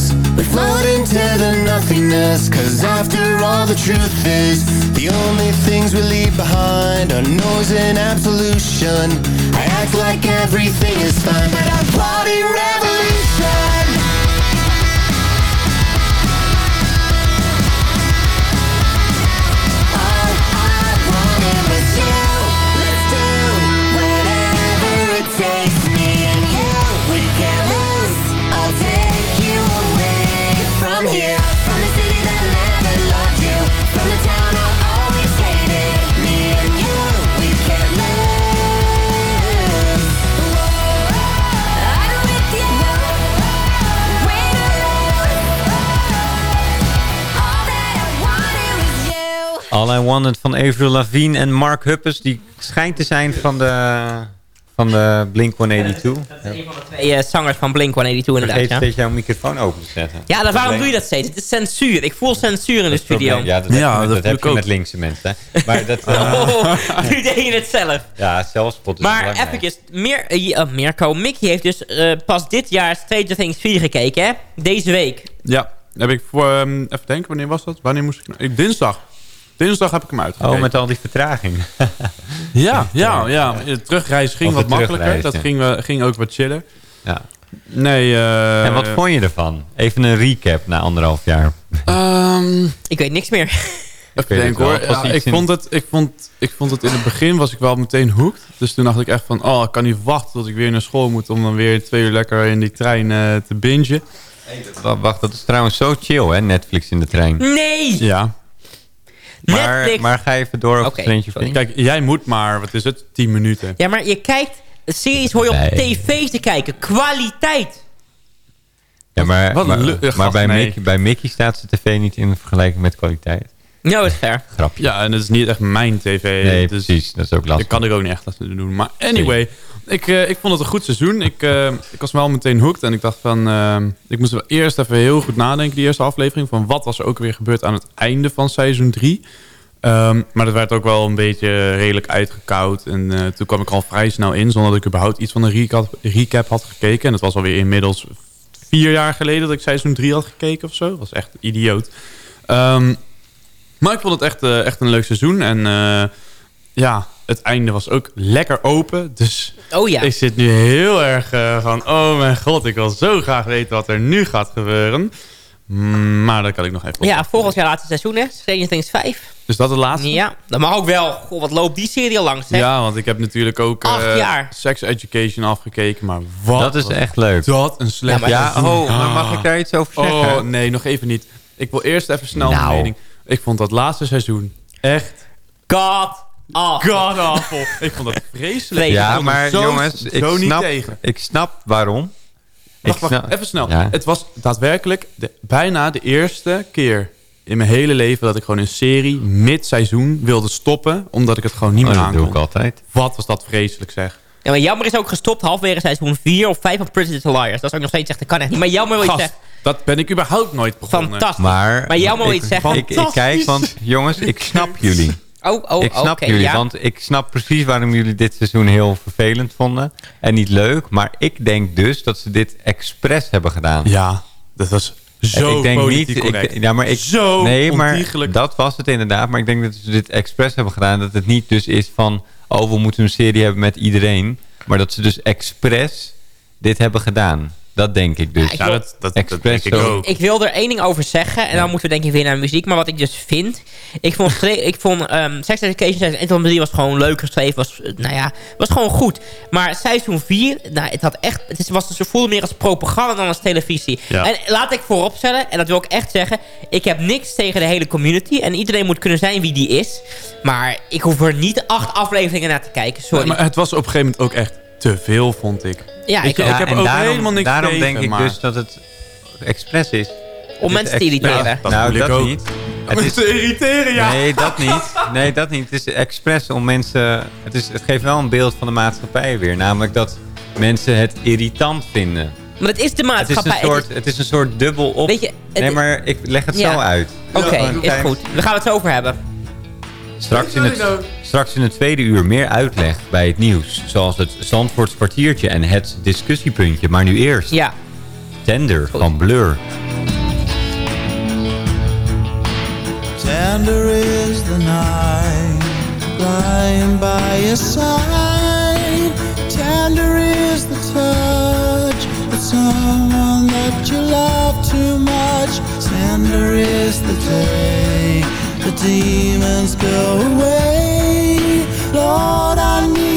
Van Avril Lavigne en Mark Huppes. Die schijnt te zijn van de, van de Blink-182. Dat is een van de twee eh, zangers van Blink-182 inderdaad, Vergeet ja. steeds jouw microfoon open te zetten. Ja, dan waarom doe je dat steeds? Het is censuur. Ik voel censuur in de studio. Ja, dat heb Ja, je, met, dat dat voel heb ik je ook. met linkse mensen. hè. Maar dat, eh, Oh, nu deed je het zelf. ja, zelfspot is Maar eventjes, meer, uh, Mirko, Mickey heeft dus eh, pas dit jaar Stranger Things 4 gekeken, hè? Deze week. Ja, heb ik voor... ehm, even denken, wanneer was dat? Wanneer moest ik... nou- ik dinsdag. Dinsdag heb ik hem uitgekeken. Oh, met al die vertraging. Ja, ja, ja. De terugreis ging wat makkelijker. Dat ging, we- ging ook wat chiller. ja. Nee, eh... En wat vond je ervan? Even een recap na anderhalf jaar. ehm, Ik weet niks meer. Denken het hoor. Ja, ik, vond het, ik, vond, ik vond het in het begin was ik wel meteen hooked. Dus toen dacht ik echt van, oh, ik kan niet wachten tot ik weer naar school moet... om dan weer twee uur lekker in die trein eh, te bingen. Wa- Wacht, dat is trouwens zo chill, hè? Netflix in de trein. Nee! Ja. Maar, Netflix. maar ga even door Stranger sorry. Things. Kijk, jij moet maar, wat is het, 10 minuten. Ja, maar je kijkt... Series hoor je op Nee. tv te kijken. Kwaliteit. Ja, maar, Wat maar, eh, maar bij, nee. Mickey, bij Mickey staat zijn tv niet in vergelijking met kwaliteit. Nou, is fair. Grapje. Ja, en het is niet echt mijn tv. nee, dus precies. Dat is ook dat lastig. kan ik ook niet echt laten doen. Maar anyway, Ik, eh, ik vond het een goed seizoen. Ik, eh, ik was wel meteen hooked. En ik dacht van... eh, ik moest wel eerst even heel goed nadenken, die eerste aflevering. Van wat was er ook weer gebeurd aan het einde van seizoen 3. maar dat werd ook wel een beetje redelijk uitgekoud. En toen kwam ik al vrij snel in. Zonder dat ik überhaupt iets van een recap, recap had gekeken. En het was alweer inmiddels vier jaar geleden dat ik seizoen 3 had gekeken of zo. Dat was echt idioot. Ehm, maar ik vond het echt, echt een leuk seizoen. En ja, het einde was ook lekker open. Dus Oh ja. ik zit nu heel erg eh, van... Oh mijn god, ik wil zo graag weten wat er nu gaat gebeuren. Maar dat kan ik nog even... Ja, volgend jaar laatste seizoen, hè? Stranger Things 5. Dus dat de laatste? Ja, dat mag ook wel. Goh, wat loopt die serie al langs, hè? Ja, want ik heb natuurlijk ook Acht eh, jaar. Sex Education afgekeken. Maar wat Dat is echt leuk. Dat een slecht Ja, maar- Ja, seizoen. oh, maar mag ik daar iets over zeggen? Oh, nee, nog even niet. Ik wil eerst even snel Nou. mijn mening. Ik vond dat laatste seizoen echt God off. god awful. ik vond dat vreselijk. Ja, maar zo- jongens, ik zo niet snap, tegen. ik snap waarom. Wacht, Ik wacht, snap- even snel. Ja. Het was daadwerkelijk de, bijna de eerste keer in mijn hele leven... dat ik gewoon een serie mid-seizoen wilde stoppen... omdat ik het gewoon niet Oh, meer dat doe ik aankon. altijd. Wat was dat vreselijk zeg. Ja, maar jammer is ook gestopt halverwege seizoen 4 of 5 van Little Liars. Dat is ook nog steeds echt, dat kan echt niet. Maar jammer wil je zeggen. dat ben ik überhaupt nooit begonnen. Fantastisch. Maar, moet ik, iets zeggen. Ik, ik Fantastisch. kijk, want jongens, ik snap jullie. Oh, oh, ik snap oké, jullie, ja. want ik snap precies waarom jullie dit seizoen heel vervelend vonden. En niet leuk, maar ik denk dus dat ze dit expres hebben gedaan. Ja, dat was zo ik denk politiek niet, ik, ja, maar ik, Zo nee, maar dat was het inderdaad. Maar ik denk dat ze dit expres hebben gedaan. Dat het niet dus is van, oh, we moeten een serie hebben met iedereen. Maar dat ze dus expres dit hebben gedaan. Dat denk ik dus. Ja, ik Ja, wil- dat, dat, dat denk ik ook. Ik wil er één ding over zeggen. En dan moeten we denk ik weer naar muziek. Maar wat ik dus vind. Ik vond, ik vond ehm, Sex Education seizoen 3 was gewoon leuk geschreven. Was, eh, nou ja, was gewoon goed. Maar seizoen 4. Nou, het had echt. Het was, ze voelde meer als propaganda dan als televisie. Ja. En laat ik vooropstellen. En dat wil ik echt zeggen. Ik heb niks tegen de hele community. En iedereen moet kunnen zijn wie die is. Maar ik hoef er niet acht afleveringen naar te kijken. Sorry. Maar het was op een gegeven moment ook echt te veel, vond ik. ja, ik, ik heb ook daarom, helemaal niks Daarom tegen, denk ik maar- dus dat het expres is. om mensen te irriteren. Ja, dat nou, dat ook. niet. Het is, te irriteren, ja. Nee, dat niet. Nee, dat niet. Het is expres om mensen... Het, is, het geeft wel een beeld van de maatschappij weer. Namelijk dat mensen het irritant vinden. Maar het is de Het is maatschappij. een soort, het is een soort dubbel op... Weet je, het- nee, maar ik leg het Ja. zo uit. Oké, is goed. We gaan het zo over hebben. Straks in, het, straks in het tweede uur meer uitleg bij het nieuws. Zoals het Zandvoorts kwartiertje en het discussiepuntje. Maar nu eerst Ja. Tender van Blur. Tender is the night lying by your side. Tender is the touch of someone that you love too much. Tender is the day the demons go away. Lord, I need